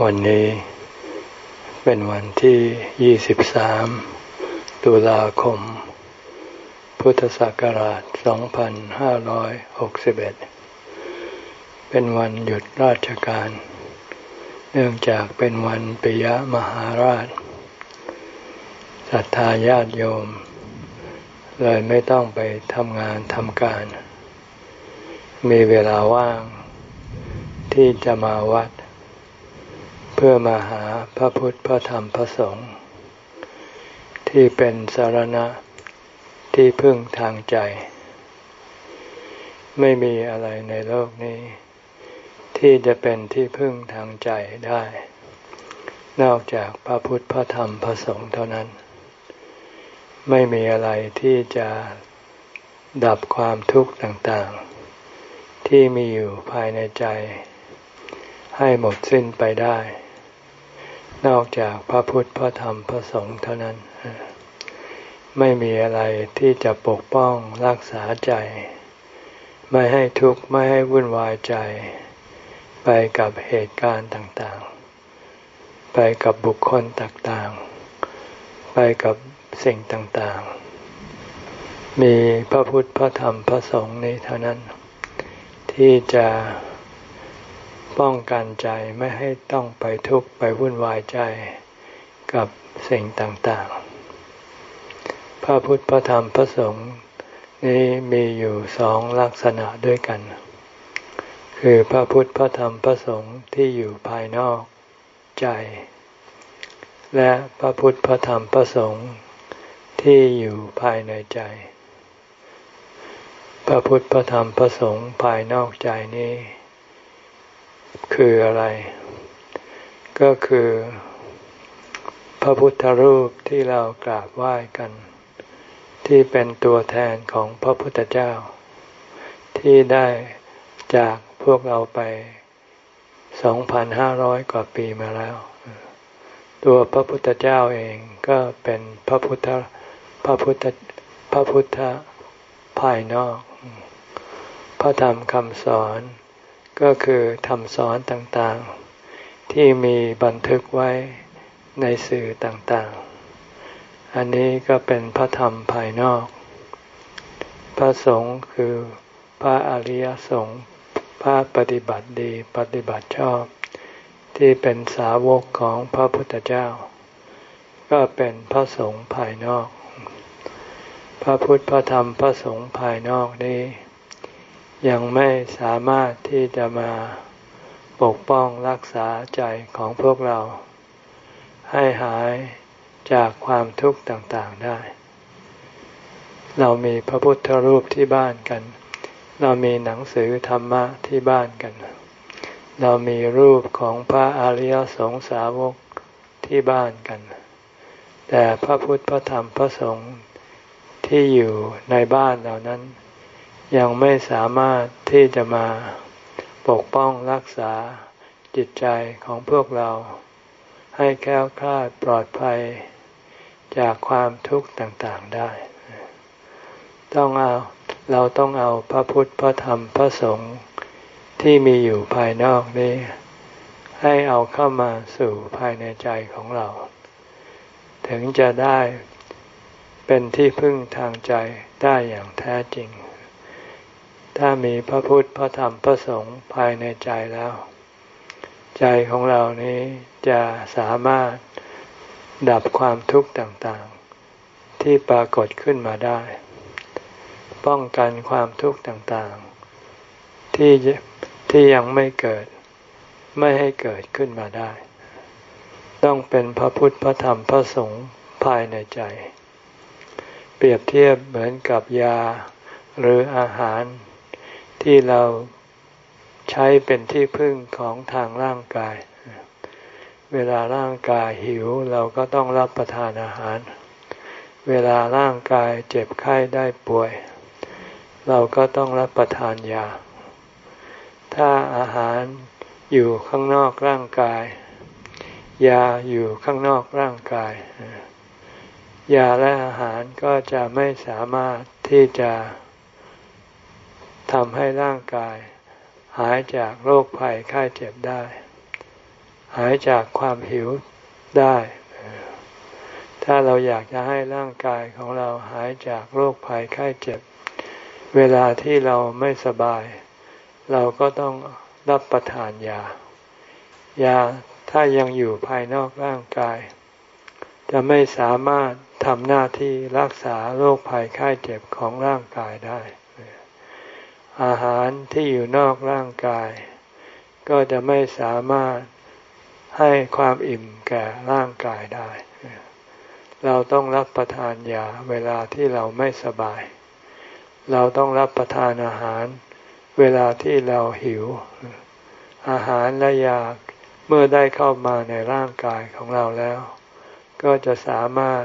วันนี้เป็นวันที่ 23 ตุลาคม พุทธศักราช 2561 เป็นวันหยุดราชการ เนื่องจากเป็นวันปิยมหาราช ศรัทธาญาติโยม เลยไม่ต้องไปทำงานทำการ มีเวลาว่างที่จะมาวัด พื่อมาหาพระพุทธพระธรรมพระสงฆ์ที่เป็นสารณะที่พึ่งทางใจ ไม่มีอะไรในโลกนี้ ที่จะเป็นที่พึ่งทางใจได้ นอกจากพระพุทธพระธรรมพระสงฆ์เท่านั้น ไม่มีอะไรที่จะดับความทุกข์ต่างๆ ที่มีอยู่ภายในใจให้หมดสิ้นไปได้ นอกจากพระพุทธพระธรรมพระสงฆ์เท่านั้น ไม่มีอะไรที่จะปกป้องรักษาใจ ไม่ให้ทุกข์ไม่ให้วุ่นวายใจ ไปกับเหตุการณ์ต่างๆ ไปกับบุคคลต่างๆ ไปกับสิ่งต่างๆมีพระพุทธพระธรรมพระสงฆ์นี้เท่านั้น ที่จะ ป้องกันใจไม่ให้ต้องไปทุกข์ไปวุ่นวายใจกับสิ่งต่างๆ พระพุทธพระธรรมพระสงฆ์นี้มีอยู่สองลักษณะด้วยกัน คือพระพุทธพระธรรมพระสงฆ์ที่อยู่ภายนอกใจ และพระพุทธพระธรรมพระสงฆ์ที่อยู่ภายในใจ พระพุทธพระธรรมพระสงฆ์ภายนอกใจนี้ คืออะไร ก็คือ พระพุทธรูปที่เรากราบไหว้กัน ที่เป็นตัวแทนของพระพุทธเจ้า ที่ได้จากพวกเราไปสองพันห้าร้อยกว่าปีมาแล้ว ตัวพระพุทธเจ้าเองก็เป็นพระพุทธพระพุทธพระพุทธภายนอก พระธรรมคำสอน ก็คือคำสอนต่างๆ ที่มีบันทึกไว้ในสื่อต่างๆ อันนี้ก็เป็นพระธรรมภายนอก พระสงฆ์คือพระอริยสงฆ์พระปฏิบัติดีปฏิบัติชอบ ที่เป็นสาวกของพระพุทธเจ้า ก็เป็นพระสงฆ์ภายนอก พระพุทธพระธรรมพระสงฆ์ภายนอกนี้ ยังไม่สามารถที่จะมาปกป้องรักษาใจของพวกเรา ให้หายจากความทุกข์ต่างๆได้ เรามีพระพุทธรูปที่บ้านกัน เรามีหนังสือธรรมะที่บ้านกัน เรามีรูปของพระอริยสงสาวกที่บ้านกัน แต่พระพุทธพระธรรมพระสงฆ์ที่อยู่ในบ้านเหล่านั้น ยังไม่สามารถที่จะมาปกป้องรักษาจิตใจของพวกเรา ให้แก้วคลาดปลอดภัยจากความทุกข์ต่างๆได้ ต้องเอาเราต้องเอาพระพุทธพระธรรมพระสงฆ์ที่มีอยู่ภายนอกนี้ ให้เอาเข้ามาสู่ภายในใจของเรา ถึงจะได้เป็นที่พึ่งทางใจได้อย่างแท้จริง ถ้ามีพระพุทธพระธรรมพระสงฆ์ภายในใจแล้ว ใจของเรานี้จะสามารถดับความทุกข์ต่างๆ ที่ปรากฏขึ้นมาได้ ป้องกันความทุกข์ต่างๆ ที่ที่ยังไม่เกิดไม่ให้เกิดขึ้นมาได้ ต้องเป็นพระพุทธพระธรรมพระสงฆ์ภายในใจ เปรียบเทียบเหมือนกับยาหรืออาหาร ที่เราใช้เป็นที่พึ่งของทางร่างกาย เวลาร่างกายหิวเราก็ต้องรับประทานอาหาร เวลาร่างกายเจ็บไข้ได้ป่วย เราก็ต้องรับประทานยา ถ้าอาหารอยู่ข้างนอกร่างกาย ยาอยู่ข้างนอกร่างกาย ยาและอาหารก็จะไม่สามารถที่จะ ทำให้ร่างกาย หายจากโรคภัยไข้เจ็บได้ หายจากความหิวได้ ถ้าเราอยากจะให้ร่างกายของเราหายจากโรคภัยไข้เจ็บ เวลาที่เราไม่สบาย เราก็ต้องรับประทานยา ยาถ้ายังอยู่ภายนอกร่างกาย จะไม่สามารถทำหน้าที่รักษาโรคภัยไข้เจ็บของร่างกายได้ อาหารที่อยู่นอกร่างกาย ก็จะไม่สามารถให้ความอิ่มแก่ร่างกายได้ เราต้องรับประทานยาเวลาที่เราไม่สบาย เราต้องรับประทานอาหาร เวลาที่เราหิว อาหารและยาเมื่อได้เข้ามาในร่างกายของเราแล้ว ก็จะสามารถ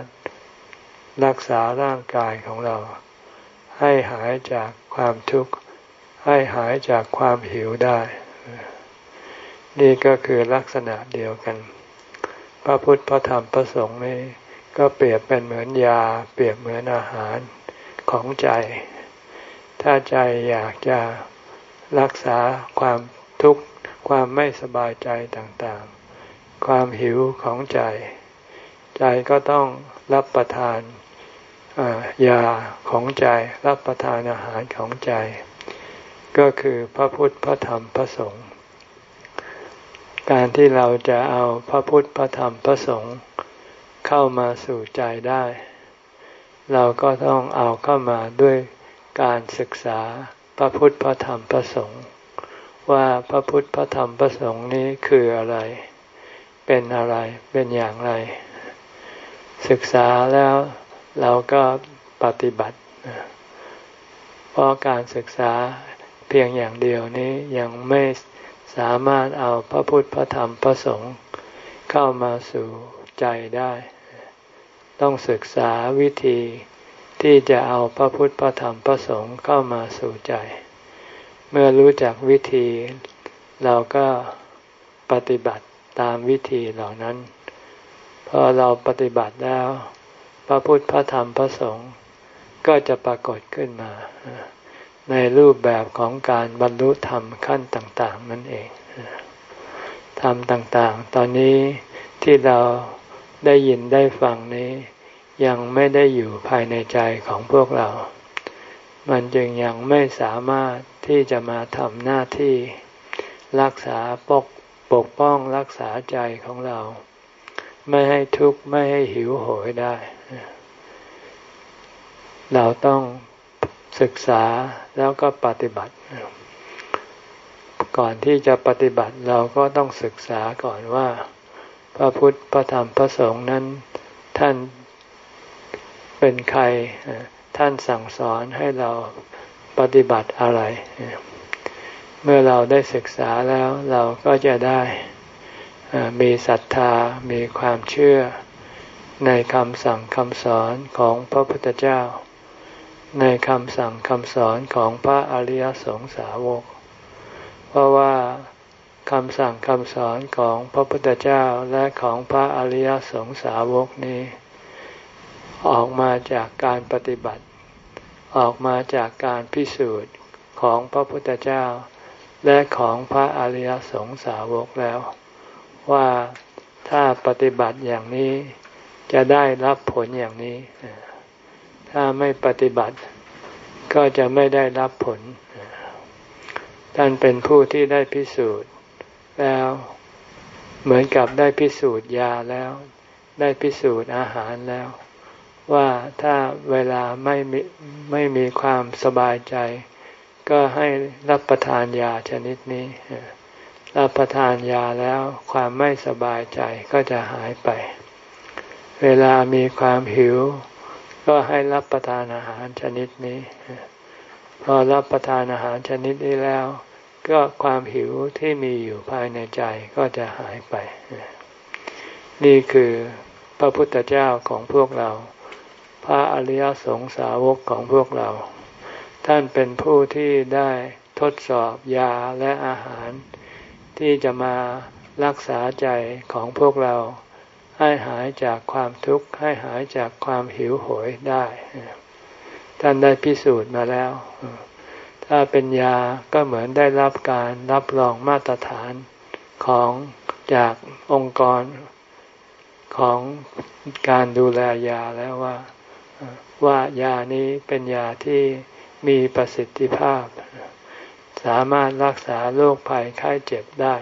รักษาร่างกายของเรา ให้หายจากความทุกข์ ให้หายจากความหิวได้ นี่ก็คือลักษณะเดียวกัน พระพุทธพระธรรมพระสงฆ์นี่ก็เปรียบเป็นเหมือนยา เปรียบเหมือนอาหารของใจ ถ้าใจอยากจะรักษาความทุกข์ความไม่สบายใจต่างๆ ความหิวของใจ ใจก็ต้องรับประทานยาของใจ รับประทานอาหารของใจ ก็คือพระพุทธพระธรรมพระสงฆ์การที่เราจะเอาพระพุทธพระธรรมพระสงฆ์เข้ามาสู่ใจได้ เราก็ต้องเอาเข้ามาด้วยการศึกษาพระพุทธพระธรรมพระสงฆ์ว่าพระพุทธพระธรรมพระสงฆ์นี้คืออะไร เป็นอะไรเป็นอย่างไร ศึกษาแล้วเราก็ปฏิบัติ เพราะการศึกษา เพียงอย่างเดียวนี้ยังไม่สามารถเอาพระพุทธพระธรรมพระสงฆ์เข้ามาสู่ใจได้ ต้องศึกษาวิธีที่จะเอาพระพุทธพระธรรมพระสงฆ์เข้ามาสู่ใจ เมื่อรู้จักวิธีเราก็ปฏิบัติตามวิธีเหล่านั้น พอเราปฏิบัติแล้ว พระพุทธพระธรรมพระสงฆ์ก็จะปรากฏขึ้นมา ในรูปแบบของการบรรลุธรรมขั้นต่าง ๆ นั่นเองธรรมต่างๆ ตอนนี้ที่เราได้ยินได้ฟังนี้ ยังไม่ได้อยู่ภายในใจของพวกเรา มันจึงยังไม่สามารถที่จะมาทำหน้าที่ รักษาปกปกป้องรักษาใจของเรา ไม่ให้ทุกข์ไม่ให้หิวโหยได้ เราต้อง ศึกษาแล้วก็ปฏิบัติ ก่อนที่จะปฏิบัติเราก็ต้องศึกษาก่อนว่า พระพุทธพระธรรมพระสงฆ์นั้นท่านเป็นใครท่านสั่งสอนให้เราปฏิบัติอะไร เมื่อเราได้ศึกษาแล้วเราก็จะได้มีศรัทธา มีความเชื่อในคำสั่งคำสอนของพระพุทธเจ้า ในคำสั่งคำสอนของพระอริยสงสาวก เพราะว่าคำสั่งคำสอนของพระพุทธเจ้าและของพระอริยสงสาวกนี้ ออกมาจากการปฏิบัติ ออกมาจากการพิสูจน์ของพระพุทธเจ้า และของพระอริยสงสาวกแล้ว ว่าถ้าปฏิบัติอย่างนี้จะได้รับผลอย่างนี้ ถ้าไม่ปฏิบัติ ก็จะไม่ได้รับผล ท่านเป็นผู้ที่ได้พิสูจน์ แล้วเหมือนกับได้พิสูจน์ยาแล้ว ได้พิสูจน์อาหารแล้ว ว่าถ้าเวลาไม่มีไม่มีความสบายใจ ก็ให้รับประทานยาชนิดนี้รับประทานยาแล้วความไม่สบายใจก็จะหายไป เวลามีความหิว ก็ให้รับประทานอาหารชนิดนี้ พอรับประทานอาหารชนิดนี้แล้ว ก็ความหิวที่มีอยู่ภายในใจก็จะหายไป นี่คือพระพุทธเจ้าของพวกเรา พระอริยสงสาวกของพวกเรา ท่านเป็นผู้ที่ได้ทดสอบยาและอาหาร ที่จะมารักษาใจของพวกเรา ให้หายจากความทุกข์ ให้หายจากความหิวโหยได้ ท่านได้พิสูจน์มาแล้ว ถ้าเป็นยาก็เหมือนได้รับการรับรองมาตรฐานของจากองค์กรของการดูแลยาแล้วว่าว่ายานี้เป็นยาที่มีประสิทธิภาพ สามารถรักษาโรคภัยไข้เจ็บได้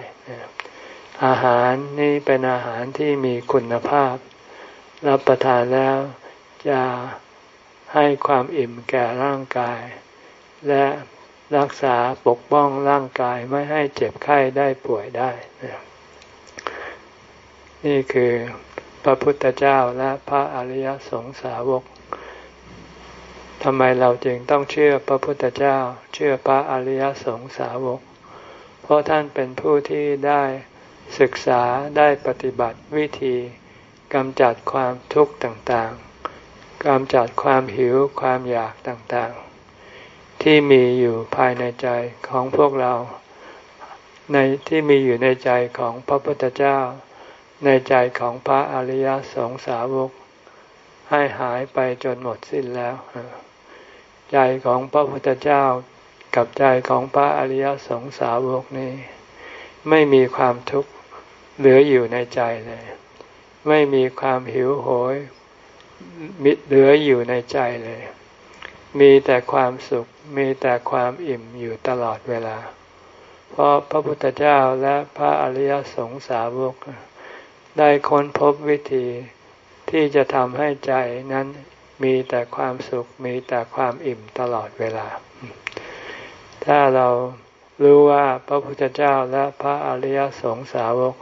อาหารนี้เป็นอาหารที่มีคุณภาพ รับประทานแล้วจะให้ความอิ่มแก่ร่างกาย และรักษาปกป้องร่างกายไม่ให้เจ็บไข้ได้ป่วยได้ นี่คือพระพุทธเจ้าและพระอริยสงสาวกทำไมเราจึงต้องเชื่อพระพุทธเจ้า เชื่อพระอริยสงสาวก เพราะท่านเป็นผู้ที่ได้ ศึกษาได้ปฏิบัติวิธีกำจัดความทุกข์ต่างๆกำจัดความหิวความอยากต่างๆ ที่มีอยู่ภายในใจของพวกเรา ในที่มีอยู่ในใจของพระพุทธเจ้า ในใจของพระอริยสงสาวก ให้หายไปจนหมดสิ้นแล้ว ใจของพระพุทธเจ้ากับใจของพระอริยสงสาวกนี้ ไม่มีความทุกข์เหลืออยู่ในใจเลย ไม่มีความหิวโหยมิเหลืออยู่ในใจเลย มีแต่ความสุข มีแต่ความอิ่มอยู่ตลอดเวลา เพราะพระพุทธเจ้าและพระอริยสงสาวก ได้ค้นพบวิธีที่จะทำให้ใจนั้นมีแต่ความสุข มีแต่ความอิ่มตลอดเวลา ถ้าเรา รู้ว่าพระพุทธเจ้าและพระอริยสงสาวก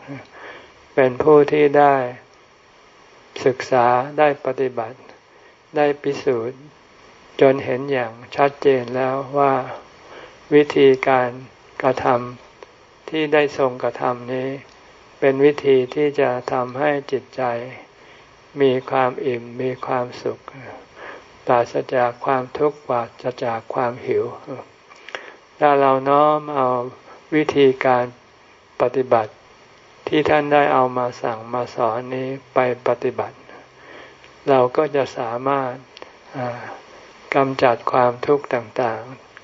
เป็นผู้ที่ได้ศึกษาได้ปฏิบัติ ได้พิสูจน์ จนเห็นอย่างชัดเจนแล้วว่าวิธีการกระทำที่ได้ทรงกระทำนี้ เป็นวิธีที่จะทำให้จิตใจ มีความอิ่มมีความสุขปราศจากความทุกข์ปราศจากความหิว ถ้าเราน้อมเอาวิธีการปฏิบัติที่ท่านได้เอามาสั่งมาสอนนี้ไปปฏิบัติ เราก็จะสามารถกำจัดความทุกข์ต่าง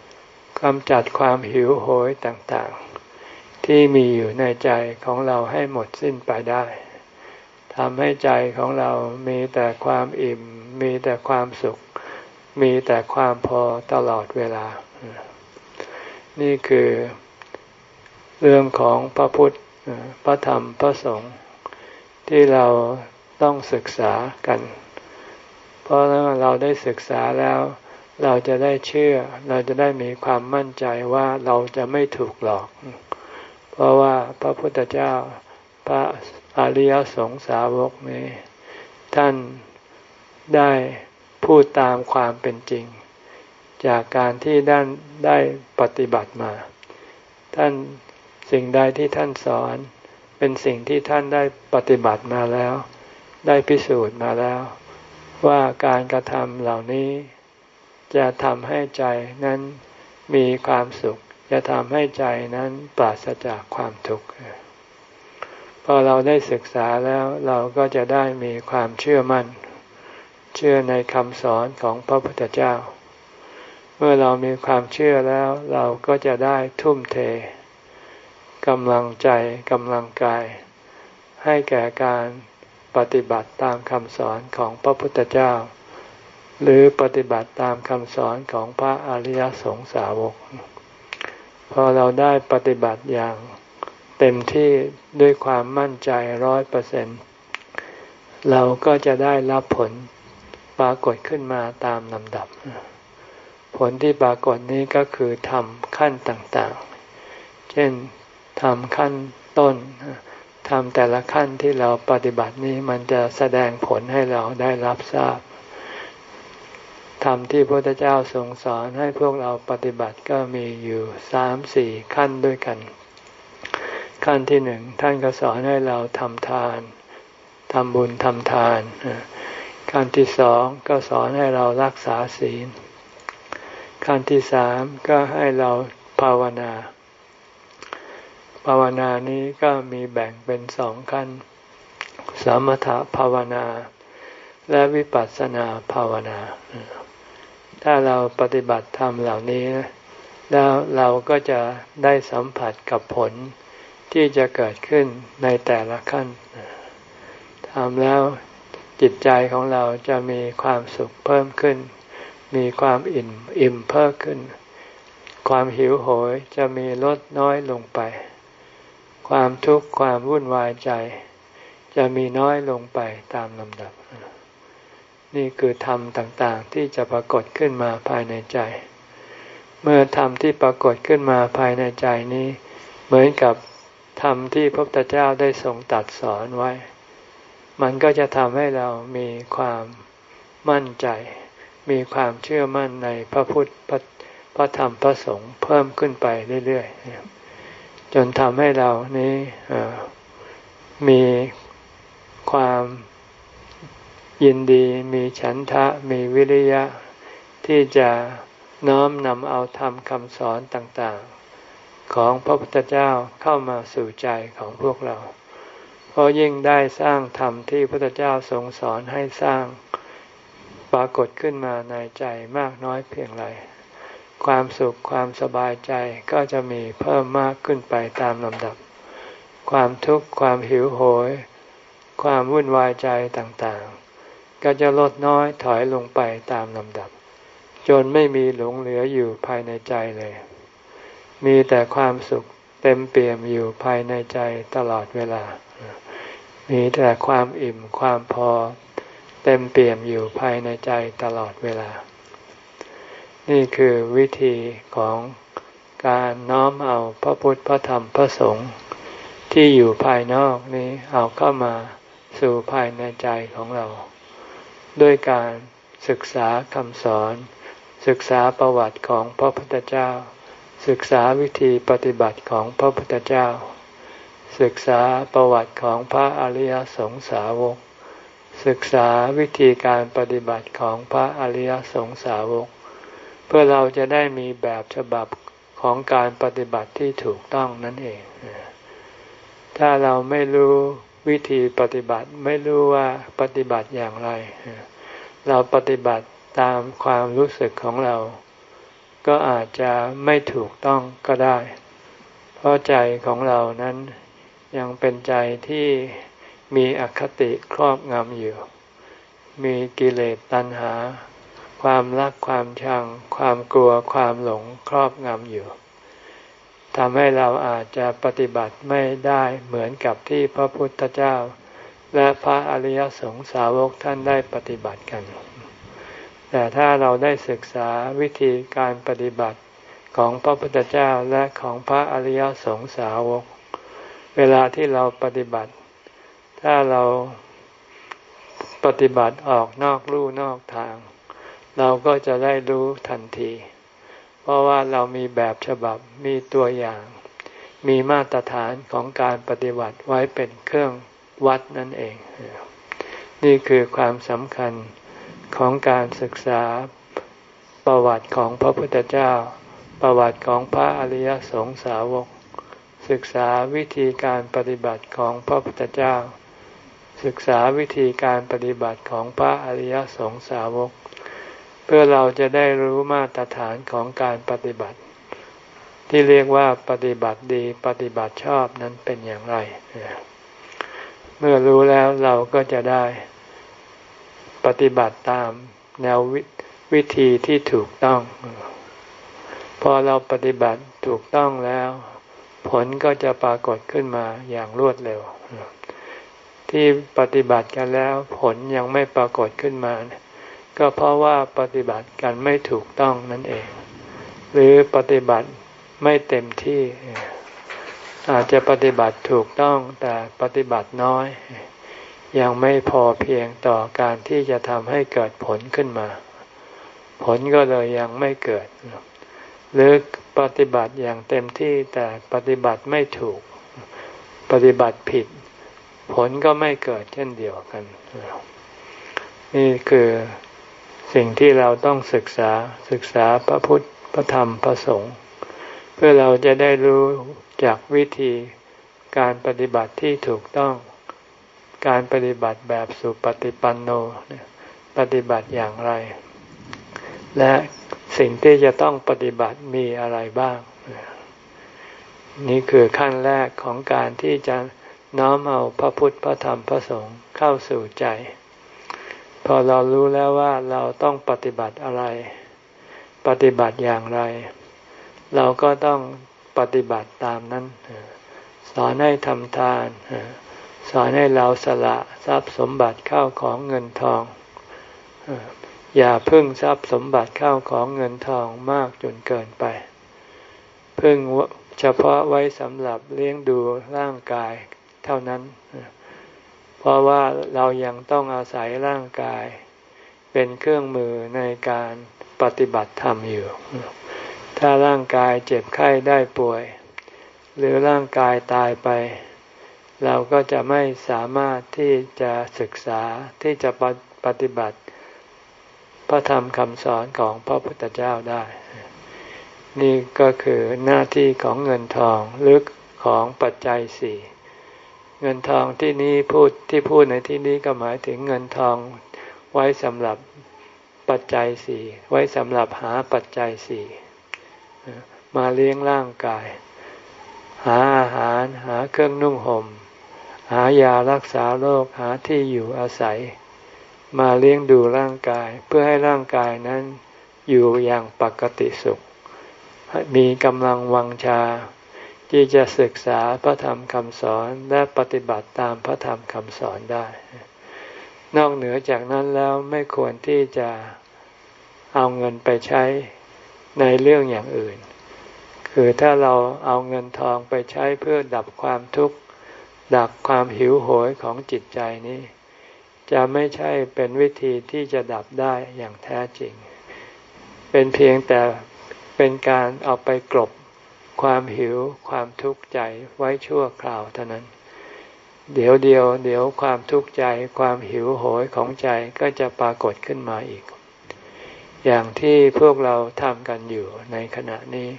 ๆกำจัดความหิวโหยต่างๆ ที่มีอยู่ในใจของเราให้หมดสิ้นไปได้ทำให้ใจของเรามีแต่ความอิ่ม มีแต่ความสุข มีแต่ความพอตลอดเวลา นี่คือเรื่องของพระพุทธ พระธรรม พระสงฆ์ที่เราต้องศึกษากัน เพราะเราได้ศึกษาแล้ว เราจะได้เชื่อ เราจะได้มีความมั่นใจว่าเราจะไม่ถูกหลอก เพราะว่าพระพุทธเจ้าพระอริยสงสาวกนี้ ท่านได้พูดตามความเป็นจริง จากการที่ด้านได้ปฏิบัติมา ท่านสิ่งใดที่ท่านสอน เป็นสิ่งที่ท่านได้ปฏิบัติมาแล้ว ได้พิสูจน์มาแล้ว ว่าการกระทำเหล่านี้ จะทำให้ใจนั้นมีความสุข จะทำให้ใจนั้นปราศจากความทุกข์พอเราได้ศึกษาแล้วเราก็จะได้มีความเชื่อมั่น เชื่อในคำสอนของพระพุทธเจ้า เมื่อเรามีความเชื่อแล้วเราก็จะได้ทุ่มเทกำลังใจกำลังกาย ให้แก่การปฏิบัติตามคำสอนของพระพุทธเจ้า หรือปฏิบัติตามคำสอนของพระอริยสงสาวก พอเราได้ปฏิบัติอย่างเต็มที่ด้วยความมั่นใจร้อยเปอร์เซ็นเราก็จะได้รับผลปรากฏขึ้นมาตามลำดับ ผลที่ปรากฏนี้ก็คือทำขั้นต่างๆ เช่นทำขั้นต้นทำแต่ละขั้นที่เราปฏิบัตินี้มันจะแสดงผลให้เราได้รับทราบธรรมที่พระพุทธเจ้าทรงสอนให้พวกเราปฏิบัติก็มีอยู่สามสี่ขั้นด้วยกัน ขั้นที่หนึ่งท่านก็สอนให้เราทำทานทำบุญทำทาน ขั้นที่สองก็สอนให้เรารักษาศีล ขั้นที่สามก็ให้เราภาวนา ภาวนานี้ก็มีแบ่งเป็นสองขั้น สมถภาวนา และวิปัสสนาภาวนา ถ้าเราปฏิบัติธรรมเหล่านี้ แล้วเราก็จะได้สัมผัสกับผลที่จะเกิดขึ้นในแต่ละขั้นทำแล้วจิตใจของเราจะมีความสุขเพิ่มขึ้น มีความอิ่มอิ่มเพิ่มขึ้น ความหิวโหยจะมีลดน้อยลงไป ความทุกข์ความวุ่นวายใจ จะมีน้อยลงไปตามลำดับ นี่คือธรรมต่างๆ ที่จะปรากฏขึ้นมาภายในใจ เมื่อธรรมที่ปรากฏขึ้นมาภายในใจนี้ เหมือนกับธรรมที่พระพุทธเจ้าได้ทรงตัดสอนไว้ มันก็จะทำให้เรามีความมั่นใจ มีความเชื่อมั่นในพระพุทธพระพระธรรมพระสงฆ์เพิ่มขึ้นไปเรื่อยๆจนทำให้เรานี้มีความยินดีมีฉันทะมีวิริยะที่จะน้อมนำเอาธรรมคำสอนต่างๆ ของพระพุทธเจ้าเข้ามาสู่ใจของพวกเรา เพราะยิ่งได้สร้างธรรมที่พระพุทธเจ้าทรงสอนให้สร้าง ปรากฏขึ้นมาในใจมากน้อยเพียงไร ความสุขความสบายใจก็จะมีเพิ่มมากขึ้นไปตามลำดับ ความทุกข์ความหิวโหย ความวุ่นวายใจต่างๆ ก็จะลดน้อยถอยลงไปตามลำดับ จนไม่มีหลงเหลืออยู่ภายในใจเลย มีแต่ความสุขเต็มเปี่ยมอยู่ภายในใจตลอดเวลา มีแต่ความอิ่มความพอ เต็มเปี่ยมอยู่ภายในใจตลอดเวลา นี่คือวิธีของการน้อมเอาพระพุทธพระธรรมพระสงฆ์ที่อยู่ภายนอกนี้เอาเข้ามาสู่ภายในใจของเรา ด้วยการศึกษาคำสอน ศึกษาประวัติของพระพุทธเจ้า ศึกษาวิธีปฏิบัติของพระพุทธเจ้า ศึกษาประวัติของพระอริยสงสาวก ศึกษาวิธีการปฏิบัติของพระอริยสงสาวก เพื่อเราจะได้มีแบบฉบับของการปฏิบัติที่ถูกต้องนั่นเอง ถ้าเราไม่รู้วิธีปฏิบัติไม่รู้ว่าปฏิบัติอย่างไร เราปฏิบัติตามความรู้สึกของเรา ก็อาจจะไม่ถูกต้องก็ได้ เพราะใจของเรานั้นยังเป็นใจที่ มีอคติครอบงำอยู่ มีกิเลสตัณหา ความรักความชัง ความกลัวความหลงครอบงำอยู่ทำให้เราอาจจะปฏิบัติไม่ได้เหมือนกับที่พระพุทธเจ้า และพระอริยสงสาวกท่านได้ปฏิบัติกัน แต่ถ้าเราได้ศึกษาวิธีการปฏิบัติของพระพุทธเจ้าและของพระอริยสงสาวก เวลาที่เราปฏิบัติ ถ้าเราปฏิบัติออกนอกลู่นอกทาง เราก็จะได้รู้ทันที เพราะว่าเรามีแบบฉบับมีตัวอย่าง มีมาตรฐานของการปฏิบัติไว้เป็นเครื่องวัดนั่นเอง นี่คือความสำคัญของการศึกษาประวัติของพระพุทธเจ้า ประวัติของพระอริยสงสาวก ศึกษาวิธีการปฏิบัติของพระพุทธเจ้า ศึกษาวิธีการปฏิบัติของพระอริยสงสาวก เพื่อเราจะได้รู้มาตรฐานของการปฏิบัติ ที่เรียกว่าปฏิบัติดีปฏิบัติชอบนั้นเป็นอย่างไร เมื่อรู้แล้วเราก็จะได้ปฏิบัติตามแนวววิธีที่ถูกต้อง พอเราปฏิบัติถูกต้องแล้ว ผลก็จะปรากฏขึ้นมาอย่างรวดเร็ว ที่ปฏิบัติกันแล้วผลยังไม่ปรากฏขึ้นมา ก็เพราะว่าปฏิบัติกันไม่ถูกต้องนั่นเอง หรือปฏิบัติไม่เต็มที่ อาจจะปฏิบัติถูกต้องแต่ปฏิบัติน้อย ยังไม่พอเพียงต่อการที่จะทำให้เกิดผลขึ้นมา ผลก็เลยยังไม่เกิด หรือปฏิบัติอย่างเต็มที่แต่ปฏิบัติไม่ถูก ปฏิบัติผิด ผลก็ไม่เกิดเช่นเดียวกัน นี่คือสิ่งที่เราต้องศึกษาศึกษาพระพุทธพระธรรมพระสงฆ์เพื่อเราจะได้รู้จากวิธีการปฏิบัติที่ถูกต้องการปฏิบัติแบบสุปฏิปันโนปฏิบัติอย่างไร และสิ่งที่จะต้องปฏิบัติมีอะไรบ้าง นี่คือขั้นแรกของการที่จะ น้อมเอาพระพุทธพระธรรมพระสงฆ์เข้าสู่ใจ พอเรารู้แล้วว่าเราต้องปฏิบัติอะไร ปฏิบัติอย่างไร เราก็ต้องปฏิบัติตามนั้น สอนให้ทำทาน สอนให้เราสละทรัพย์สมบัติเข้าของเงินทอง อย่าพึ่งทรัพย์สมบัติเข้าของเงินทองมากจนเกินไป พึ่งเฉพาะไว้สำหรับเลี้ยงดูร่างกาย เท่านั้น เพราะว่าเรายังต้องอาศัยร่างกาย เป็นเครื่องมือในการปฏิบัติธรรมอยู่ ถ้าร่างกายเจ็บไข้ได้ป่วย หรือร่างกายตายไป เราก็จะไม่สามารถที่จะศึกษาที่จะปฏิบัติ พระธรรมคำสอนของพระพุทธเจ้าได้ นี่ก็คือหน้าที่ของเงินทองหรือของปัจจัยสี่ เงินทองที่นี้พูดที่พูดในที่นี้ก็หมายถึงเงินทองไว้สำหรับปัจจัยสี่ไว้สำหรับหาปัจจัยสี่มาเลี้ยงร่างกาย หาอาหารหาเครื่องนุ่งหม่ม หายารักษาโรคหาที่อยู่อาศัย มาเลี้ยงดูร่างกายเพื่อให้ร่างกายนั้นอยู่อย่างปกติสุข มีกำลังวังชา ที่จะศึกษาพระธรรมคำสอนและปฏิบัติตามพระธรรมคำสอนได้ นอกเหนือจากนั้นแล้วไม่ควรที่จะเอาเงินไปใช้ในเรื่องอย่างอื่น คือถ้าเราเอาเงินทองไปใช้เพื่อดับความทุกข์ ดับความหิวโหยของจิตใจนี้ จะไม่ใช่เป็นวิธีที่จะดับได้อย่างแท้จริง เป็นเพียงแต่เป็นการเอาไปกลบ ความหิวความทุกข์ใจไว้ชั่วคราวเท่านั้น เดี๋ยวเดียว เดี๋ยวความทุกข์ใจ ความหิวโหยของใจก็จะปรากฏขึ้นมาอีก อย่างที่พวกเราทำกันอยู่ในขณะนี้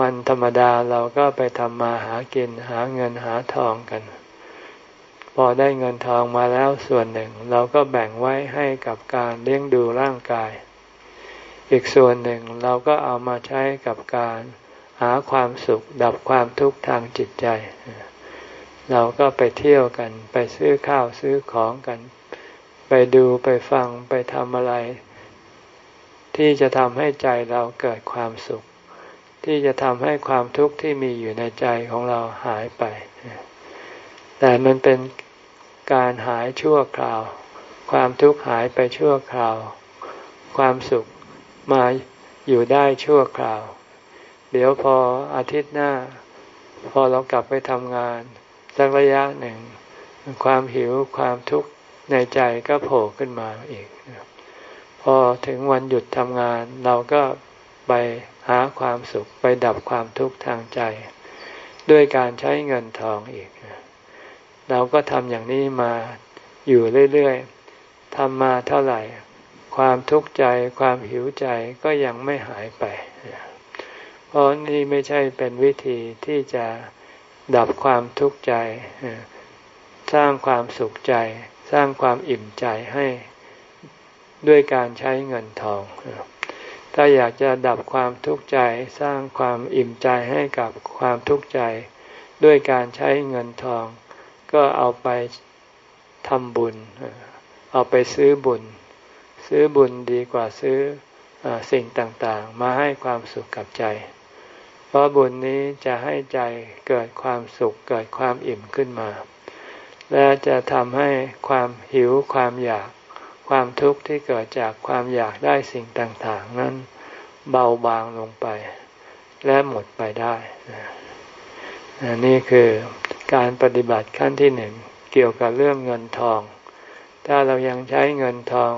วันธรรมดาเราก็ไปทำมาหากินหาเงินหาทองกัน พอได้เงินทองมาแล้วส่วนหนึ่ง เราก็แบ่งไว้ให้กับการเลี้ยงดูร่างกาย อีกส่วนหนึ่งเราก็เอามาใช้กับการ หาความสุขดับความทุกข์ทางจิตใจ เราก็ไปเที่ยวกัน ไปซื้อข้าวซื้อของกัน ไปดูไปฟังไปทำอะไร ที่จะทำให้ใจเราเกิดความสุข ที่จะทำให้ความทุกข์ที่มีอยู่ในใจของเราหายไป แต่มันเป็นการหายชั่วคราว ความทุกข์หายไปชั่วคราว ความสุขมาอยู่ได้ชั่วคราว เดี๋ยวพออาทิตย์หน้า พอเรากลับไปทำงานสักระยะหนึ่ง ความหิวความทุกข์ในใจก็โผล่ขึ้นมาอีก พอถึงวันหยุดทำงาน เราก็ไปหาความสุขไปดับความทุกข์ทางใจ ด้วยการใช้เงินทองอีก เราก็ทำอย่างนี้มาอยู่เรื่อยๆทำมาเท่าไหร่ ความทุกข์ใจความหิวใจก็ยังไม่หายไป เพราะนี่ไม่ใช่เป็นวิธีที่จะดับความทุกข์ใจ สร้างความสุขใจ สร้างความอิ่มใจให้ด้วยการใช้เงินทอง ถ้าอยากจะดับความทุกข์ใจ สร้างความอิ่มใจให้กับความทุกข์ใจ ด้วยการใช้เงินทอง ก็เอาไปทำบุญ เอาไปซื้อบุญ ซื้อบุญดีกว่าซื้ออสิ่งต่างๆ มาให้ความสุขกับใจ เพราะบุญนี้จะให้ใจเกิดความสุขเกิดความอิ่มขึ้นมา และจะทำให้ความหิวความอยาก ความทุกข์ที่เกิดจากความอยากได้สิ่งต่างๆ นั้นเบาบางลงไป และหมดไปได้ นี่คือการปฏิบัติขั้นที่หนึ่งเกี่ยวกับเรื่องเงินทอง ถ้าเรายังใช้เงินทอง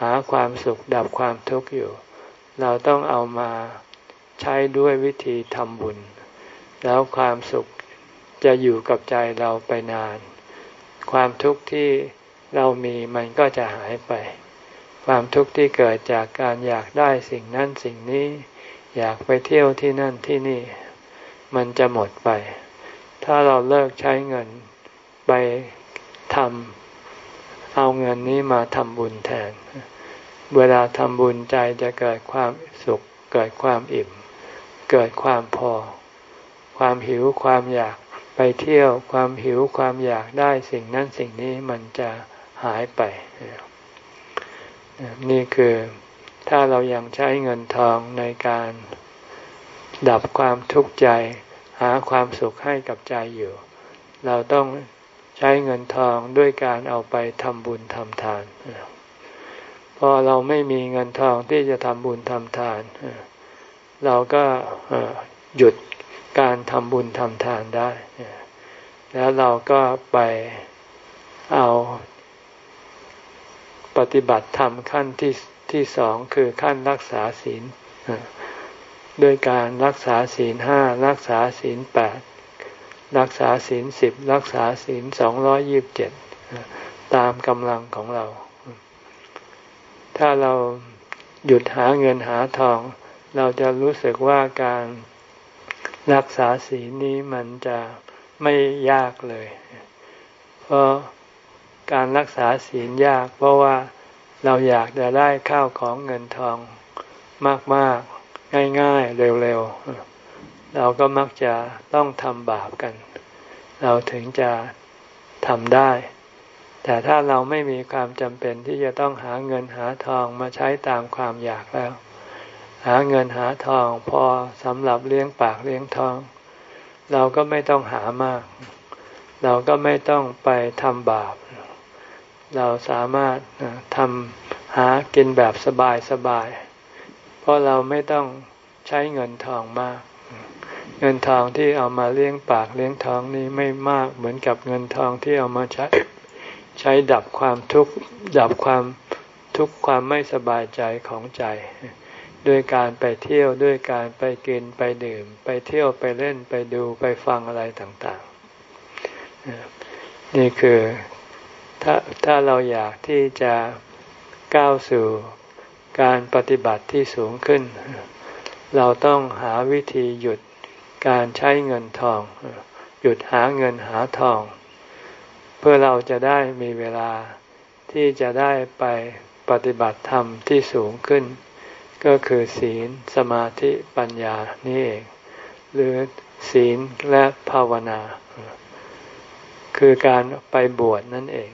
หาความสุขดับความทุกข์อยู่ เราต้องเอามา ใช้ด้วยวิธีทำบุญ แล้วความสุขจะอยู่กับใจเราไปนาน ความทุกข์ที่เรามีมันก็จะหายไป ความทุกข์ที่เกิดจากการอยากได้สิ่งนั้นสิ่งนี้ อยากไปเที่ยวที่นั่นที่นี่ มันจะหมดไป ถ้าเราเลิกใช้เงินไปทำเอาเงินนี้มาทำบุญแทน เวลาทำบุญใจจะเกิดความสุขเกิดความอิ่ม เกิดความพอ ความหิวความอยากไปเที่ยวความหิวความอยากได้สิ่งนั้นสิ่งนี้มันจะหายไป นี่คือถ้าเรายังใช้เงินทองในการดับความทุกข์ใจ หาความสุขให้กับใจอยู่ เราต้องใช้เงินทองด้วยการเอาไปทำบุญทำทานพอเราไม่มีเงินทองที่จะทำบุญทำทานเเราก็หยุดการทำบุญทำทานได้ แล้วเราก็ไปเอาปฏิบัติธรรมขั้นที่ที่สองคือขั้นรักษาศีลด้วยการรักษาศีลห้ารักษาศีลแปดรักษาศีลสิบรักษาศีลสองร้อยยิบเจ็ดตามกำลังของเรา ถ้าเราหยุดหาเงินหาทอง เราจะรู้สึกว่าการรักษาศีลนี้มันจะไม่ยากเลย เพราะการรักษาศีลยาก เพราะว่าเราอยากจะได้ข้าวของเงินทองมากๆ ง่ายๆ เร็วๆ เราก็มักจะต้องทำบาปกัน เราถึงจะทำได้ แต่ถ้าเราไม่มีความจำเป็นที่จะต้องหาเงินหาทองมาใช้ตามความอยากแล้ว หาเงินหาทองพอสำหรับเลี้ยงปากเลี้ยงท้อง เราก็ไม่ต้องหามาก เราก็ไม่ต้องไปทำบาป เราสามารถทำหากินแบบสบายสบาย เพราะเราไม่ต้องใช้เงินทองมาก เงินทองที่เอามาเลี้ยงปากเลี้ยงท้องนี้ไม่มากเหมือนกับเงินทองที่เอามาใช้ใช้ดับความทุกข์ดับความทุกข์ความไม่สบายใจของใจ ด้วยการไปเที่ยวด้วยการไปกินไปดื่ม ไปเที่ยวไปเล่นไปดูไปฟังอะไรต่างๆ นี่คือถ้าถ้าเราอยากที่จะก้าวสู่การปฏิบัติที่สูงขึ้น เราต้องหาวิธีหยุดการใช้เงินทอง หยุดหาเงินหาทอง เพื่อเราจะได้มีเวลาที่จะได้ไปปฏิบัติธรรมที่สูงขึ้น ก็คือศีลสมาธิปัญญานี่เอง หรือศีลและภาวนา คือการไปบวชนั่นเอง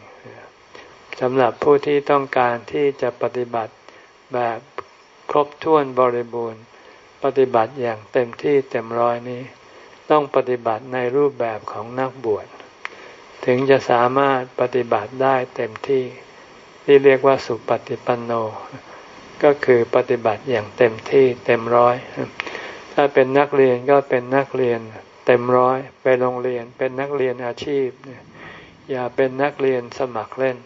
สำหรับผู้ที่ต้องการที่จะปฏิบัติแบบครบถ้วนบริบูรณ์ ปฏิบัติอย่างเต็มที่เต็มร้อยนี้ ต้องปฏิบัติในรูปแบบของนักบวช ถึงจะสามารถปฏิบัติได้เต็มที่ ที่เรียกว่าสุปฏิปันโน ก็คือปฏิบัติอย่างเต็มที่เต็มร้อย ถ้าเป็นนักเรียนก็เป็นนักเรียนเต็มร้อยไปโรงเรียนเป็นนักเรียนอาชีพ อย่าเป็นนักเรียนสมัครเล่น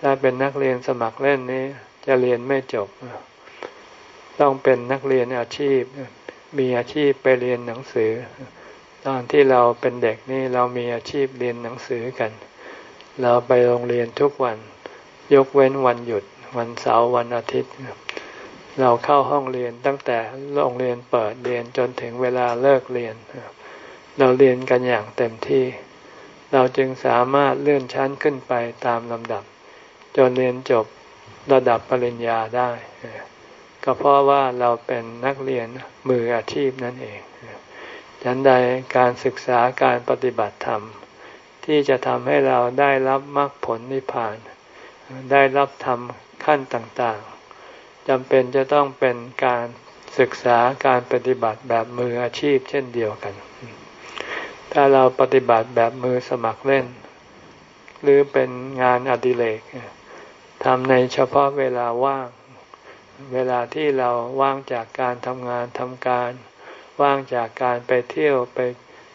ถ้าเป็นนักเรียนสมัครเล่นนี้ จะเรียนไม่จบ ต้องเป็นนักเรียนอาชีพ มีอาชีพไปเรียนหนังสือ ตอนที่เราเป็นเด็กนี่เรามีอาชีพเรียนหนังสือกัน เราไปโรงเรียนทุกวัน ยกเว้นวันหยุด วันเสาร์วันอาทิตย์ เราเข้าห้องเรียนตั้งแต่โรงเรียนเปิดเรียนจนถึงเวลาเลิกเรียน เราเรียนกันอย่างเต็มที่ เราจึงสามารถเลื่อนชั้นขึ้นไปตามลำดับ จนเรียนจบระดับปริญญาได้ก็เพราะว่าเราเป็นนักเรียนมืออาชีพนั่นเองฉันใดการศึกษาการปฏิบัติธรรม ที่จะทำให้เราได้รับมรรคผลนิพพาน ได้รับธรรม ขั้นต่างๆจำเป็นจะต้องเป็นการศึกษาการปฏิบัติแบบมืออาชีพเช่นเดียวกัน ถ้าเราปฏิบัติแบบมือสมัครเล่น หรือเป็นงานอดิเรกทำในเฉพาะเวลาว่าง เวลาที่เราว่างจากการทำงานทำการ ว่างจากการไปเที่ยวไป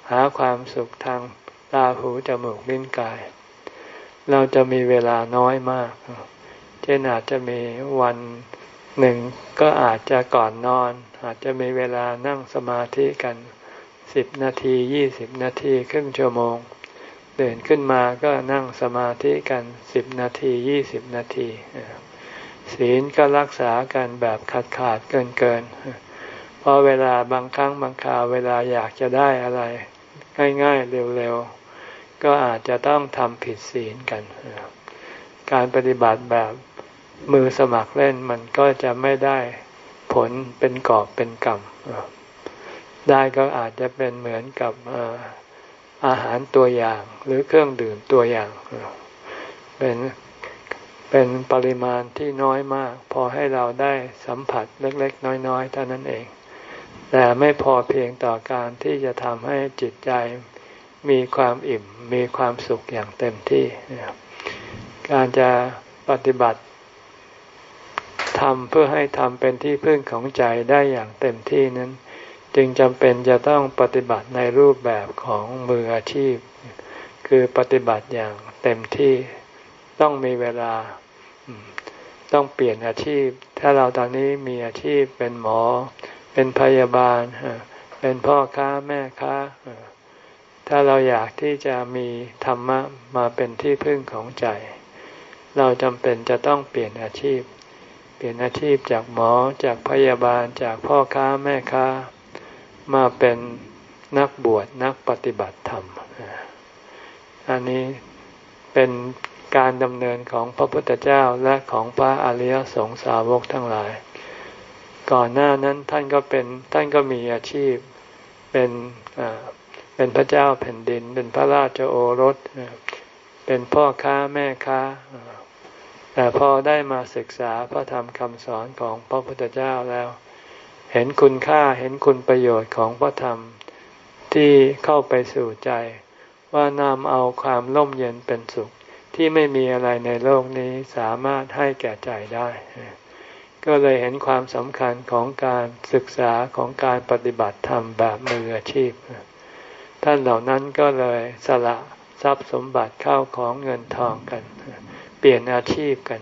หาความสุขทางตาหูจมูกลิ้นกาย เราจะมีเวลาน้อยมาก เช่นอาจจะมีวันหนึ่งก็อาจจะก่อนนอน อาจจะมีเวลานั่งสมาธิกันสิบนาทียี่สิบนาทีครึ่งชั่วโมงตื่นขึ้นมาก็นั่งสมาธิกันสิบนาทียี่สิบนาที ศีลก็รักษากันแบบขาดขาดเกินเกินเพราะเวลาบางครั้งบางคราวเวลาอยากจะได้อะไร ง่ายๆเร็วๆก็อาจจะต้องทำผิดศีลกัน การปฏิบัติแบบ มือสมัครเล่นมันก็จะไม่ได้ผลเป็นกอบเป็นกรรมได้ก็อาจจะเป็นเหมือนกับอาหารตัวอย่างหรือเครื่องดื่มตัวอย่าง เป็นเป็นปริมาณที่น้อยมาก พอให้เราได้สัมผัสเล็ก ๆ น้อยๆเท่านั้นเอง แต่ไม่พอเพียงต่อการที่จะทำให้จิตใจมีความอิ่มมีความสุขอย่างเต็มที่ การจะปฏิบัติ ทำเพื่อให้ทำเป็นที่พึ่งของใจได้อย่างเต็มที่นั้น จึงจำเป็นจะต้องปฏิบัติในรูปแบบของมืออาชีพ คือปฏิบัติอย่างเต็มที่ต้องมีเวลาต้องเปลี่ยนอาชีพ ถ้าเราตอนนี้มีอาชีพเป็นหมอ เป็นพยาบาล เป็นพ่อค้าแม่ค้า ถ้าเราอยากที่จะมีธรรมะมาเป็นที่พึ่งของใจ เราจำเป็นจะต้องเปลี่ยนอาชีพ ปลี่ยนอาชีพจากหมอจากพยาบาลจากพ่อค้าแม่ค้า มาเป็นนักบวชนักปฏิบัติธรรม อันนี้เป็นการดำเนินของพระพุทธเจ้าและของพระอริยสงสาวกทั้งหลาย ก่อนหน้านั้นท่านก็เป็นท่านก็มีอาชีพเป็นเป็นพระเจ้าแผ่นดิน เป็นพระราชโอรส เป็นพ่อค้าแม่ค้า แต่พอได้มาศึกษาพระธรรมคำสอนของพระพุทธเจ้าแล้ว เห็นคุณค่าเห็นคุณประโยชน์ของพระธรรมที่เข้าไปสู่ใจ ว่านำเอาความร่มเย็นเป็นสุข ที่ไม่มีอะไรในโลกนี้สามารถให้แก่ใจได้ ก็เลยเห็นความสำคัญของการศึกษาของการปฏิบัติธรรมแบบมืออาชีพ ท่านเหล่านั้นก็เลยสละทรัพย์สมบัติเข้าของเงินทองกัน เปลี่ยนอาชีพกัน